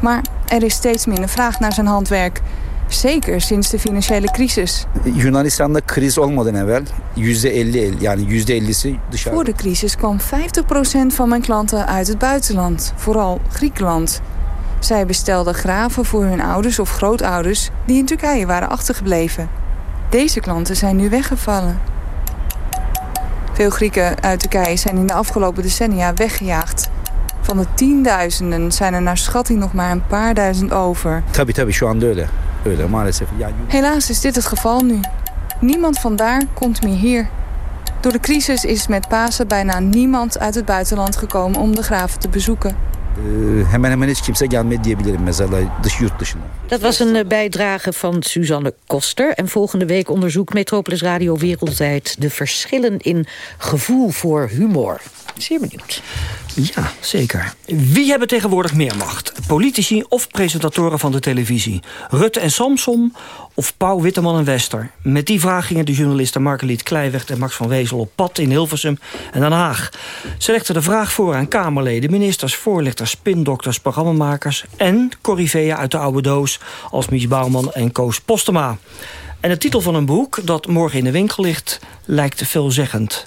Maar er is steeds minder vraag naar zijn handwerk. Zeker sinds de financiële crisis. Yunanistan'da kriz olmadan evvel %50 yani %50'si dışarı. Voor de crisis kwam 50% van mijn klanten uit het buitenland, vooral Griekenland. Zij bestelden graven voor hun ouders of grootouders die in Turkije waren achtergebleven. Deze klanten zijn nu weggevallen. Veel Grieken uit Turkije zijn in de afgelopen decennia weggejaagd. Van de tienduizenden zijn er naar schatting nog maar een paar duizend over. Tabii tabii şu anda öyle. Helaas is dit het geval nu. Niemand vandaar komt meer hier. Door de crisis is met Pasen bijna niemand uit het buitenland gekomen om de graven te bezoeken. E, hemen hemen hiç kimse gelmedi diyebilirim mezarlığa dış yurt dışına. Dat was een eh, bijdrage van Suzanne Koster. En volgende week onderzoekt Metropolis Radio wereldwijd... de verschillen in gevoel voor humor. Zeer benieuwd. Ja, zeker. Wie hebben tegenwoordig meer macht? Politici of presentatoren van de televisie? Rutte en Samson of Pauw, Witteman en Wester? Met die vraag gingen de journalisten Margeliet Kleiweg en Max van Wezel op pad in Hilversum en Den Haag. Ze legden de vraag voor aan Kamerleden, ministers, voorlichters, spindokters, programmamakers en corrivea uit de oude doos als Mies Bouwman en Koos Postema. En de titel van een boek dat morgen in de winkel ligt lijkt veelzeggend.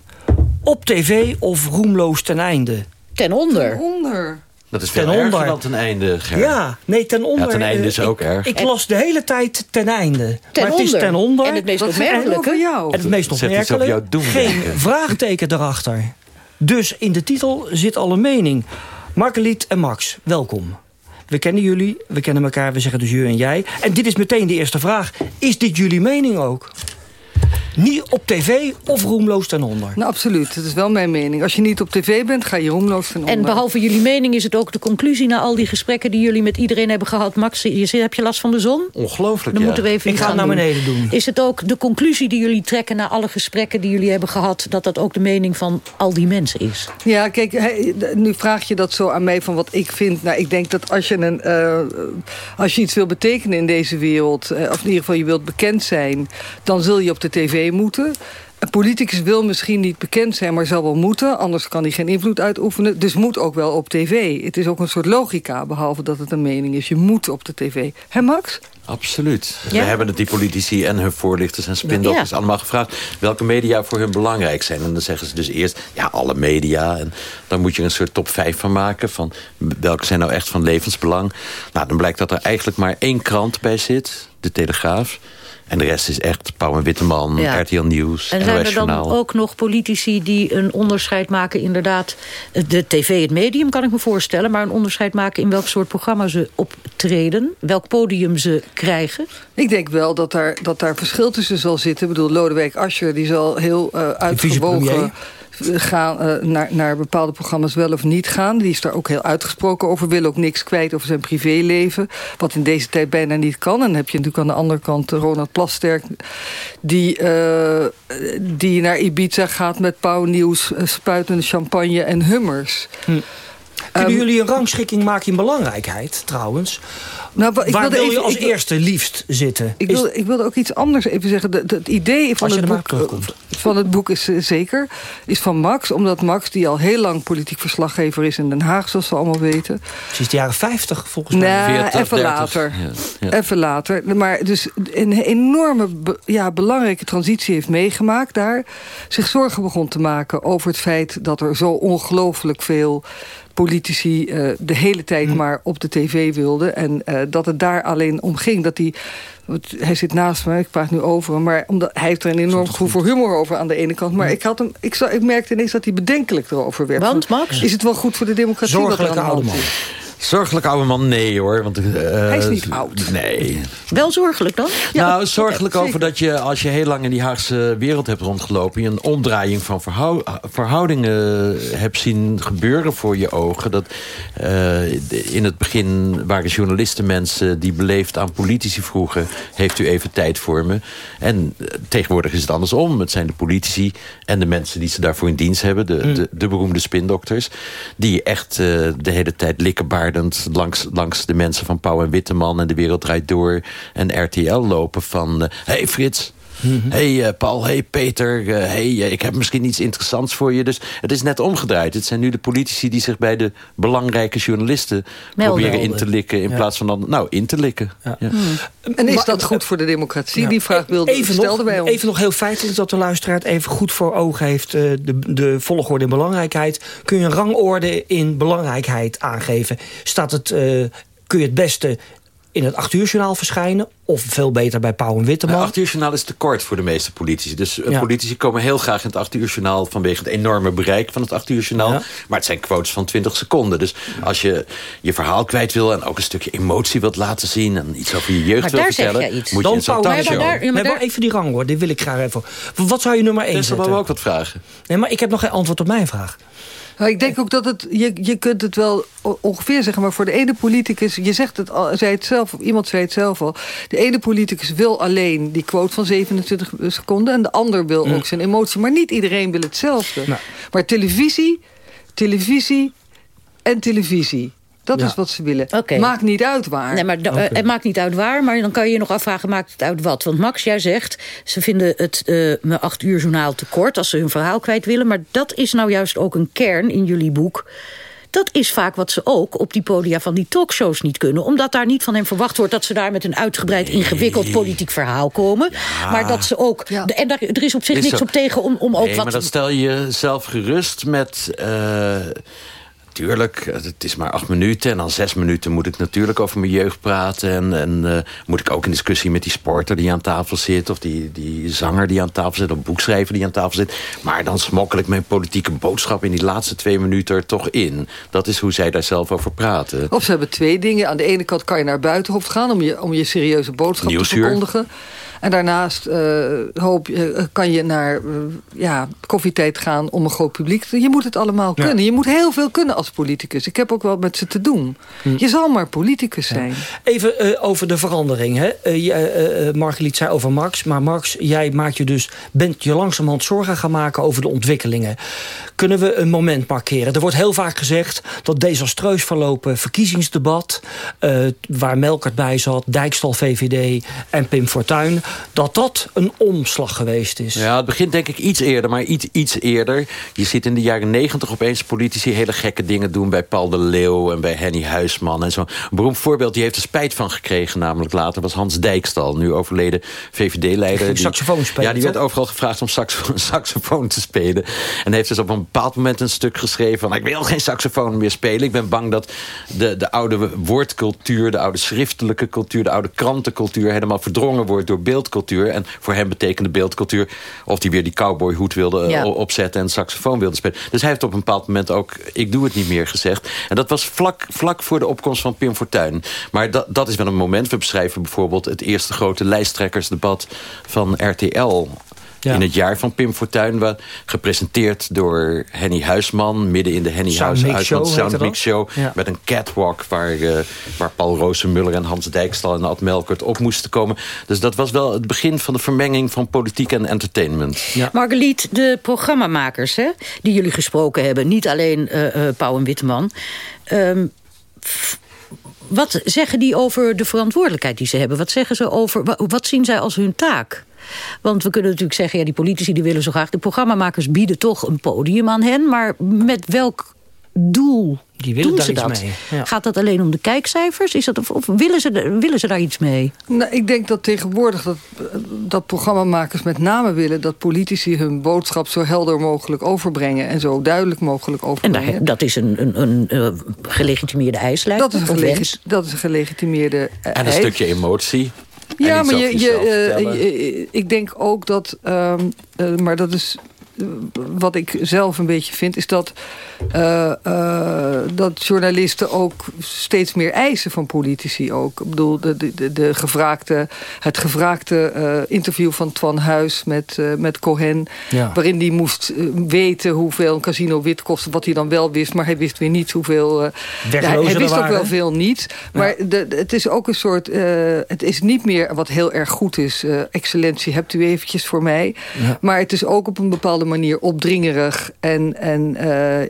Op tv of roemloos ten einde? Ten onder. Onder. Dat is veel Ten erger onder. dan ten einde, Ger. Ja, nee, ten onder. Ja, ten einde is ook ik, erg. Ik las de hele tijd ten einde. Ten maar het is onder. ten onder. En het meest opmerkelijke- jou? En het meest opmerkelijke, jouw geen vraagteken erachter. Dus in de titel zit al een mening. Margeliet en Max, welkom. We kennen jullie, we kennen elkaar, we zeggen dus je en jij. En dit is meteen de eerste vraag. Is dit jullie mening ook? Niet op tv of roemloos ten onder? Nou, absoluut. Dat is wel mijn mening. Als je niet op tv bent, ga je roemloos ten onder. En behalve jullie mening is het ook de conclusie... na al die gesprekken die jullie met iedereen hebben gehad. Max, je, heb je last van de zon? Ongelooflijk, Dan ja. moeten we even Ik iets ga het naar doen. beneden doen. Is het ook de conclusie die jullie trekken... na alle gesprekken die jullie hebben gehad... dat dat ook de mening van al die mensen is? Ja, kijk, nu vraag je dat zo aan mij van wat ik vind. Nou, ik denk dat als je, een, eh, als je iets wil betekenen in deze wereld... eh, of in ieder geval je wilt bekend zijn... dan zul je op de tv moeten... Een politicus wil misschien niet bekend zijn, maar zal wel moeten. Anders kan hij geen invloed uitoefenen. Dus moet ook wel op tv. Het is ook een soort logica, behalve dat het een mening is. Je moet op de tv. Hé, Max? Absoluut. Ja? We hebben het die politici en hun voorlichters en spindokters Ja. allemaal gevraagd... welke media voor hun belangrijk zijn. En dan zeggen ze dus eerst, ja, alle media. En dan moet je een soort top 5 van maken... van welke zijn nou echt van levensbelang. Nou, dan blijkt dat er eigenlijk maar één krant bij zit. De Telegraaf. En de rest is echt Pauw en Witteman, Ja. RTL Nieuws, En zijn er dan ook nog politici die een onderscheid maken... inderdaad, de tv, het medium kan ik me voorstellen... maar een onderscheid maken in welk soort programma ze optreden... welk podium ze krijgen? Ik denk wel dat daar, dat daar verschil tussen zal zitten. Ik bedoel, Lodewijk Asscher die zal heel eh uitgewogen gaan, eh, naar, naar bepaalde programma's wel of niet gaan. Die is daar ook heel uitgesproken over. Wil ook niks kwijt over zijn privéleven. Wat in deze tijd bijna niet kan. En dan heb je natuurlijk aan de andere kant Ronald Plasterk... die, eh, die naar Ibiza gaat met pauwnieuws, eh, spuitende champagne en hummers. Kunnen Ehm, jullie een rangschikking maken in belangrijkheid, trouwens? Nou, ik Waar wilde wil je even- als ik wil- eerste liefst zitten? Ik Is- wilde, ik wilde ook iets anders even zeggen. De- de- Het idee van Als je het, boek, terugkomt. van het boek is eh, zeker. Is van Max. Omdat Max, die al heel lang politiek verslaggever is in Den Haag, zoals we allemaal weten. Sinds de jaren 50 volgens mij. Nee, 40, even 30, later. ja, ja. Even later. Maar dus een enorme be- ja, belangrijke transitie heeft meegemaakt daar. Zich zorgen begon te maken over het feit dat er zo ongelooflijk veel politici eh, de hele tijd Hm. maar op de tv wilden. En eh, dat het daar alleen om ging dat hij... Hij zit naast me, ik praat nu over hem. Maar omdat, hij heeft er een enorm gevoel voor humor over aan de ene kant. Maar ik, had hem, ik, zag, ik merkte ineens dat hij bedenkelijk erover werd. Want, Max? Is het wel goed voor de democratie Zorgelijke hand oude is? Zorgelijk oude man, nee hoor. Want, eh, Hij is niet oud. Nee. Wel zorgelijk dan? nou, zorgelijk over dat je, als je heel lang in die Haagse wereld hebt rondgelopen... je een omdraaiing van verhou- verhoudingen hebt zien gebeuren voor je ogen. Dat, eh, in het begin waren journalisten mensen die beleefd aan politici vroegen... heeft u even tijd voor me? En eh, tegenwoordig is het andersom. Het zijn de politici en de mensen die ze daarvoor in dienst hebben... de, de, de beroemde spindokters... die echt eh, de hele tijd langs, langs de mensen van Pauw en Witteman... en De Wereld Draait Door. En RTL lopen van... eh, hey Frits, hey eh, Paul, hey Peter, eh, hey, eh, ik heb misschien iets interessants voor je. Dus het is net omgedraaid. Het zijn nu de politici die zich bij de belangrijke journalisten... Melden. proberen in te likken in Ja. plaats van dan... Nou, in te likken. Ja. En is Maar- dat goed voor de democratie? Ja. Die vraag wilde, even stelden nog, wij ons. Even nog heel feitelijk dat de luisteraar het even goed voor ogen heeft. eh, de, de volgorde in belangrijkheid. Kun je een rangorde in belangrijkheid aangeven? Staat het, eh, kun je het beste in het 8 uur journaal verschijnen... of veel beter bij Pauw en Witteman. Het 8 uur journaal is te kort voor de meeste politici. Dus eh, politici komen heel graag in het 8 uur journaal... vanwege het enorme bereik van het 8 uur journaal. Maar het zijn quotes van 20 seconden. Dus als je je verhaal kwijt wil... en ook een stukje emotie wilt laten zien... en iets over je jeugd wil vertellen... moet je in zo'n talkshow... Maar daar, daar... even die rangorde, dit wil ik graag even... Wat zou je nummer 1 zetten? Ik wil ook wat vragen. Nee, maar ik heb nog geen antwoord op mijn vraag. Nou, ik denk ook dat het, je, je kunt het wel ongeveer zeggen... maar voor de ene politicus, je zegt het al, zei het zelf, of iemand zei het zelf al... de ene politicus wil alleen die quote van 27 seconden... en de ander wil ook zijn emotie. Maar niet iedereen wil hetzelfde. Maar televisie, televisie en televisie... Dat is wat ze willen. Maakt niet uit waar. Nee, maar okay. Het maakt niet uit waar, maar dan kan je je nog afvragen... maakt het uit wat? Want Max, jij zegt... ze vinden het uh, mijn acht uur journaal te kort... als ze hun verhaal kwijt willen. Maar dat is nou juist ook een kern in jullie boek... Dat is vaak wat ze ook op die podia van die talkshows niet kunnen. Omdat daar niet van hen verwacht wordt dat ze daar met een uitgebreid ingewikkeld politiek verhaal komen. Maar dat ze ook... En daar, er is op zich niks op tegen om, om ook nee, wat... maar dat stel je zelf gerust met... Uh Tuurlijk, het is maar acht minuten. En dan zes minuten moet ik natuurlijk over mijn jeugd praten. En, en uh, moet ik ook in discussie met die sporter die aan tafel zit... of die, die zanger die aan tafel zit, of boekschrijver die aan tafel zit. Maar dan smokkel ik mijn politieke boodschap in die laatste twee minuten er toch in. Dat is hoe zij daar zelf over praten. Of ze hebben twee dingen. Aan de ene kant kan je naar Buitenhof gaan... om je, om je serieuze boodschap te verkondigen. En daarnaast uh, hoop, uh, kan je naar uh, ja, koffietijd gaan om een groot publiek. Je moet het allemaal ja. kunnen. Je moet heel veel kunnen als politicus. Ik heb ook wel met ze te doen. Hm. Je zal maar politicus zijn. Ja. Even over de verandering. Hè? Margeliet zei over Max. Maar Max, jij maakt je dus, bent je langzamerhand zorgen gaan maken over de ontwikkelingen. Kunnen we een moment markeren? Er wordt heel vaak gezegd dat desastreus verlopen verkiezingsdebat... waar Melkert bij zat, Dijkstal VVD en Pim Fortuyn dat dat een omslag geweest is. Ja, het begint denk ik iets eerder, maar iets, iets eerder. Je ziet in de jaren negentig opeens politici hele gekke dingen doen... bij Paul de Leeuw en bij Henny Huisman. En zo. Een beroemd voorbeeld, die heeft er spijt van gekregen... namelijk later, was Hans Dijkstal, nu overleden VVD-leider. Saxofoon spelen, Ja, die werd overal gevraagd om saxofoon, saxofoon te spelen. En heeft dus op een bepaald moment een stuk geschreven... van ik wil geen saxofoon meer spelen. Ik ben bang dat de, de oude woordcultuur... de oude schriftelijke cultuur, de oude krantencultuur... helemaal verdrongen wordt door beeld beeldcultuur. En voor hem betekende beeldcultuur... of hij weer die cowboyhoed wilde ja. opzetten en saxofoon wilde spelen. Dus hij heeft op een bepaald moment ook... ik doe het niet meer gezegd. En dat was vlak, vlak voor de opkomst van Pim Fortuyn. Maar dat, dat is wel een moment. We beschrijven bijvoorbeeld het eerste grote lijsttrekkersdebat van RTL... Ja. In het jaar van Pim Fortuyn, gepresenteerd door Henny Huisman... midden in de Henny Huisman Sound Mix Show... Ja. met een catwalk waar, uh, waar Paul Roosenmuller en Hans Dijkstal... en Ad Melkert op moesten komen. Dus dat was wel het begin van de vermenging van politiek en entertainment. Ja. Margeliet, de programmamakers hè, die jullie gesproken hebben... niet alleen uh, uh, Pauw en Witteman... Um, wat zeggen die over de verantwoordelijkheid die ze hebben? Wat, zeggen ze over, wat zien zij als hun taak? Want we kunnen natuurlijk zeggen, ja, die politici die willen zo graag... de programmamakers bieden toch een podium aan hen... maar met welk doel die willen doen daar ze iets dat? mee. Ja. Gaat dat alleen om de kijkcijfers? Is dat, of, of willen, ze, willen ze daar iets mee? Nou, ik denk dat tegenwoordig dat, dat programmamakers met name willen... dat politici hun boodschap zo helder mogelijk overbrengen... en zo duidelijk mogelijk overbrengen. En daar, dat is een, een, een, een gelegitimeerde eis, lijkt dat is, een gelegi dat is een gelegitimeerde En een stukje emotie. Ja, maar je, je, uh, ik denk ook dat... Uh, uh, maar dat is wat ik zelf een beetje vind... is dat, uh, uh, dat journalisten ook steeds meer eisen van politici ook. Ik bedoel, de, de, de gevraagde, het gevraagde uh, interview van Twan Huis met, met Cohen... Ja. waarin hij moest weten hoeveel een casino wit kostte... wat hij dan wel wist, maar hij wist weer niet hoeveel... Ja, hij wist ook wel veel niet. Maar ja. de, het is ook een soort... het is niet meer wat heel erg goed is. excellentie, hebt u eventjes voor mij. Maar het is ook op een bepaalde manier opdringerig. En, en uh,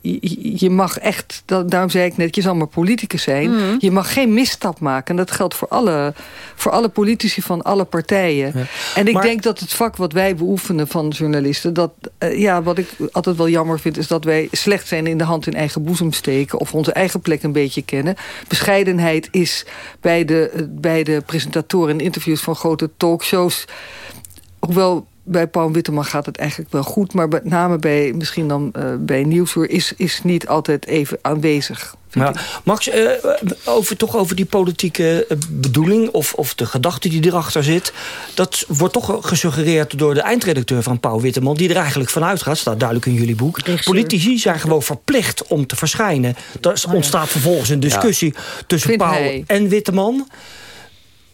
je, je, mag echt, dat, daarom zei ik net, je zal maar politicus zijn. Mm. Je mag geen misstap maken. En dat geldt voor alle, voor alle politici van alle partijen. Ja. En ik maar, denk dat het vak wat wij beoefenen van journalisten... Dat, uh, ja, wat ik altijd wel jammer vind... is dat wij slecht zijn in de hand in eigen boezem steken... of onze eigen plek een beetje kennen. Bescheidenheid is bij de, bij de presentatoren en interviews van grote talkshows... hoewel bij Paul Witteman gaat het eigenlijk wel goed... maar met name bij, misschien dan uh, bij Nieuwsuur is, is niet altijd even aanwezig. Ja. Max, uh, over, toch over die politieke bedoeling... Of, of de gedachte die erachter zit... dat wordt toch gesuggereerd door de eindredacteur van Paul Witteman... die er eigenlijk vanuit gaat, staat duidelijk in jullie boek... Politici zijn gewoon verplicht om te verschijnen. Er oh ontstaat vervolgens een discussie tussen Paul en Witteman...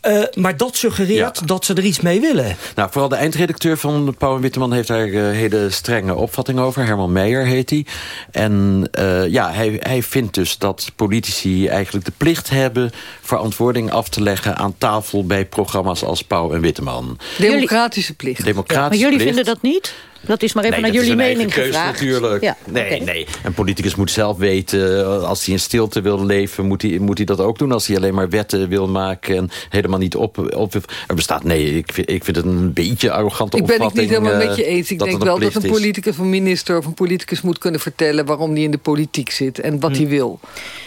Uh, maar dat suggereert dat ze er iets mee willen. Nou, vooral de eindredacteur van Pauw en Witteman... heeft daar uh, hele strenge opvatting over. Herman Meijer heet hij. En uh, ja, hij, hij vindt dus dat politici eigenlijk de plicht hebben... verantwoording af te leggen aan tafel bij programma's als Pauw en Witteman. Democratische plicht. Democratische maar jullie plicht. vinden dat niet? Dat is maar even nee, naar jullie mening keus, gevraagd. natuurlijk. Ja, nee, okay. nee. Een politicus moet zelf weten, als hij in stilte wil leven... moet hij, moet hij dat ook doen als hij alleen maar wetten wil maken... en helemaal niet op... op er bestaat, nee, ik vind, ik vind het een beetje arrogante ik ben opvatting. Ik ben het niet helemaal met je eens. Ik dat denk een wel dat een politicus of een minister of een politicus moet kunnen vertellen... waarom hij in de politiek zit en wat hm. hij wil.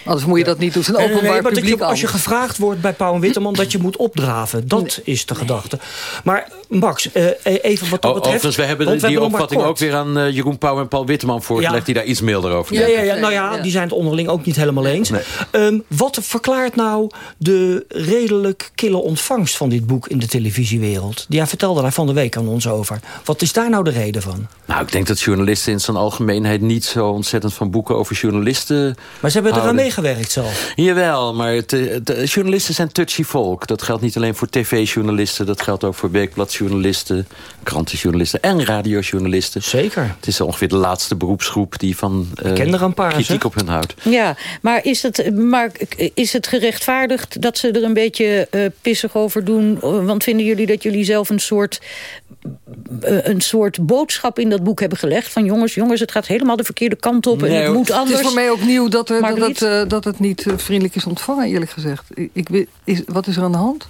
Anders moet je dat niet doen. Het is een openbaar nee, publiek je, Als je gevraagd wordt bij Pauw en Witteman... dat je moet opdraven, dat nee. is de gedachte. Maar Max, uh, even wat dat oh, betreft... Overigens, we hebben die opvatting ook weer aan uh, Jeroen Pauw en Paul Witteman voorgelegd... Ja. die daar iets milder over ja, ja, ja, nou ja, die zijn het onderling ook niet helemaal eens. Nee. Um, wat verklaart nou de redelijk kille ontvangst van dit boek... in de televisiewereld? Ja, vertelde daar van de week aan ons over. Wat is daar nou de reden van? Nou, ik denk dat journalisten in zijn algemeenheid... niet zo ontzettend van boeken over journalisten Maar ze hebben houden. er aan meegewerkt zelf. Jawel, maar het, de, journalisten zijn touchy volk. Dat geldt niet alleen voor tv-journalisten... dat geldt ook voor weekbladjournalisten, krantenjournalisten... en radiojournalisten. Zeker. Het is ongeveer de laatste beroepsgroep die van uh, paar, kritiek op hun houdt. Ja, maar is het, maar is het gerechtvaardigd dat ze er een beetje uh, pissig over doen? Want vinden jullie dat jullie zelf een soort, uh, een soort boodschap in dat boek hebben gelegd? Van jongens, jongens, het gaat helemaal de verkeerde kant op en nee, het moet anders. Het is voor mij ook nieuw dat, er, dat, het, dat het niet vriendelijk is ontvangen, eerlijk gezegd. Ik, ik, is, wat is er aan de hand?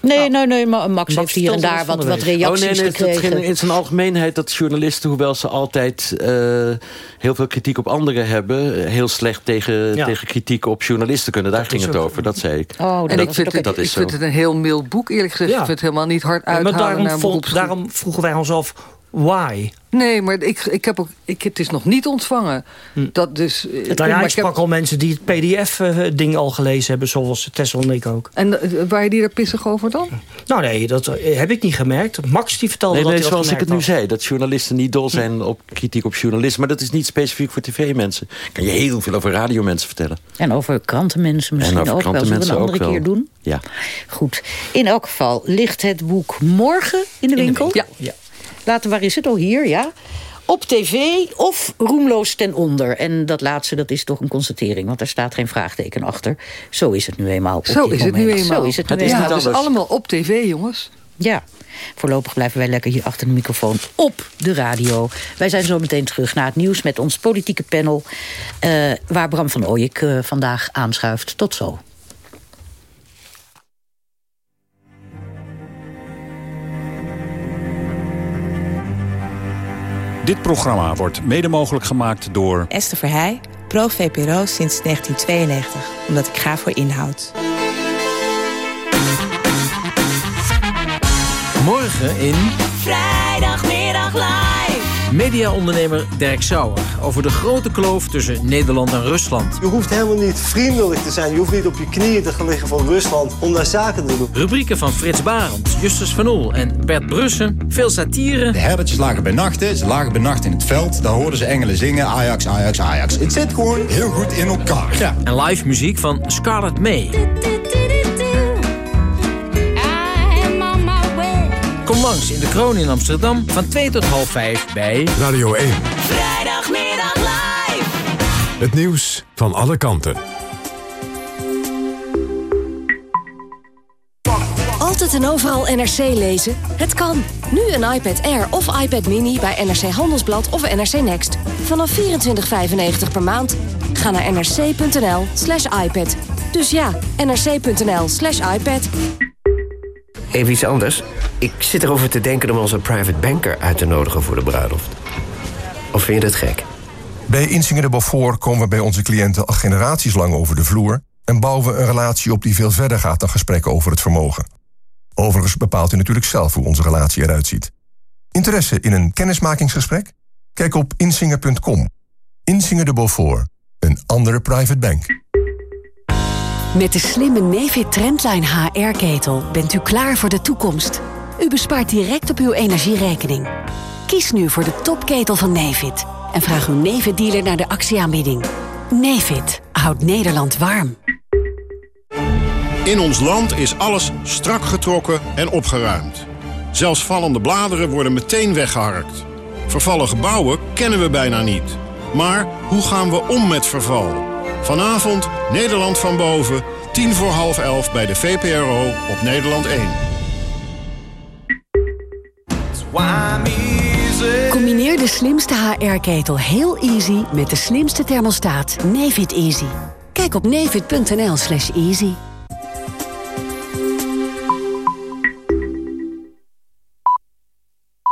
Nee, nee, nee, maar Max, Max heeft hier en daar wat, wat reacties oh, nee, nee, gekregen. Het in zijn algemeenheid dat journalisten, hoewel ze altijd uh, heel veel kritiek op anderen hebben, heel slecht tegen, ja. tegen kritiek op journalisten kunnen. Daar dat ging het over, dat zei ik. Oh, en ik vind, het, dat is ik vind het een heel mild boek, eerlijk gezegd. Ja. Ik vind het helemaal niet hard uithalen maar daarom, naar daarom vroegen wij ons af, why? Nee, maar ik, ik heb ook, ik, het is nog niet ontvangen. Hm. Dat dus, het, nou ja, ik sprak heb... al mensen die het pdf-ding uh, al gelezen hebben... zoals Tessel en ik ook. En uh, waren je die daar pissig over dan? Nou nee, dat heb ik niet gemerkt. Max die vertelde nee, dat nee, hij zoals ik het nu zei. Dat journalisten niet dol zijn op kritiek op journalisten. Maar dat is niet specifiek voor tv-mensen. Kan je heel veel over radiomensen vertellen. En over krantenmensen misschien en over ook wel. Zullen we een andere keer doen? Ja. Goed. In elk geval ligt het boek morgen in de winkel. In de winkel. Ja. ja. Laten, waar is het? Oh, hier, ja op tv of roemloos ten onder. En dat laatste, dat is toch een constatering. Want er staat geen vraagteken achter. Zo is het nu eenmaal op Zo is het nu eenmaal. Zo is het nu het eenmaal. Ja, het is allemaal op tv, jongens. Ja, voorlopig blijven wij lekker hier achter de microfoon op de radio. Wij zijn zo meteen terug naar het nieuws met ons politieke panel... Uh, waar Bram van Ooyek uh, vandaag aanschuift. Tot zo. Dit programma wordt mede mogelijk gemaakt door... Esther Verheij, pro-VPRO sinds 1992. Omdat ik ga voor inhoud. Morgen in... Live. Mediaondernemer Dirk Sauer over de grote kloof tussen Nederland en Rusland. Je hoeft helemaal niet vriendelijk te zijn. Je hoeft niet op je knieën te gaan liggen van Rusland om daar zaken te doen. Rubrieken van Frits Barend, Justus van Oel en Bert Brussen. Veel satire. De herdertjes lagen bij nachten. Ze lagen bij nacht in het veld. Daar hoorden ze engelen zingen. Ajax, Ajax, Ajax. Het zit gewoon heel goed in elkaar. Ja. En live muziek van Scarlett May. Kom langs in de Kroon in Amsterdam van 2 tot half 5 bij Radio 1. Vrijdagmiddag live. Het nieuws van alle kanten. Altijd en overal NRC lezen? Het kan. Nu een iPad Air of iPad Mini bij NRC Handelsblad of NRC Next. Vanaf 24,95 per maand. Ga naar nrc.nl slash iPad. Dus ja, nrc.nl slash iPad. Even iets anders. Ik zit erover te denken om onze private banker uit te nodigen voor de bruiloft. Of vind je dat gek? Bij Insinger de Beaufort komen we bij onze cliënten al generaties lang over de vloer... en bouwen we een relatie op die veel verder gaat dan gesprekken over het vermogen. Overigens bepaalt u natuurlijk zelf hoe onze relatie eruit ziet. Interesse in een kennismakingsgesprek? Kijk op insinger.com. Insinger de Beaufort. Een andere private bank. Met de slimme Nefit Trendline HR-ketel bent u klaar voor de toekomst. U bespaart direct op uw energierekening. Kies nu voor de topketel van Nefit. En vraag uw Nefit-dealer naar de actieaanbieding. Nefit houdt Nederland warm. In ons land is alles strak getrokken en opgeruimd. Zelfs vallende bladeren worden meteen weggeharkt. Vervallen gebouwen kennen we bijna niet. Maar hoe gaan we om met verval? Vanavond Nederland van boven, tien voor half elf bij de VPRO op Nederland 1. Combineer de slimste HR-ketel heel easy met de slimste thermostaat Nefit Easy. Kijk op nefit.nl slash easy.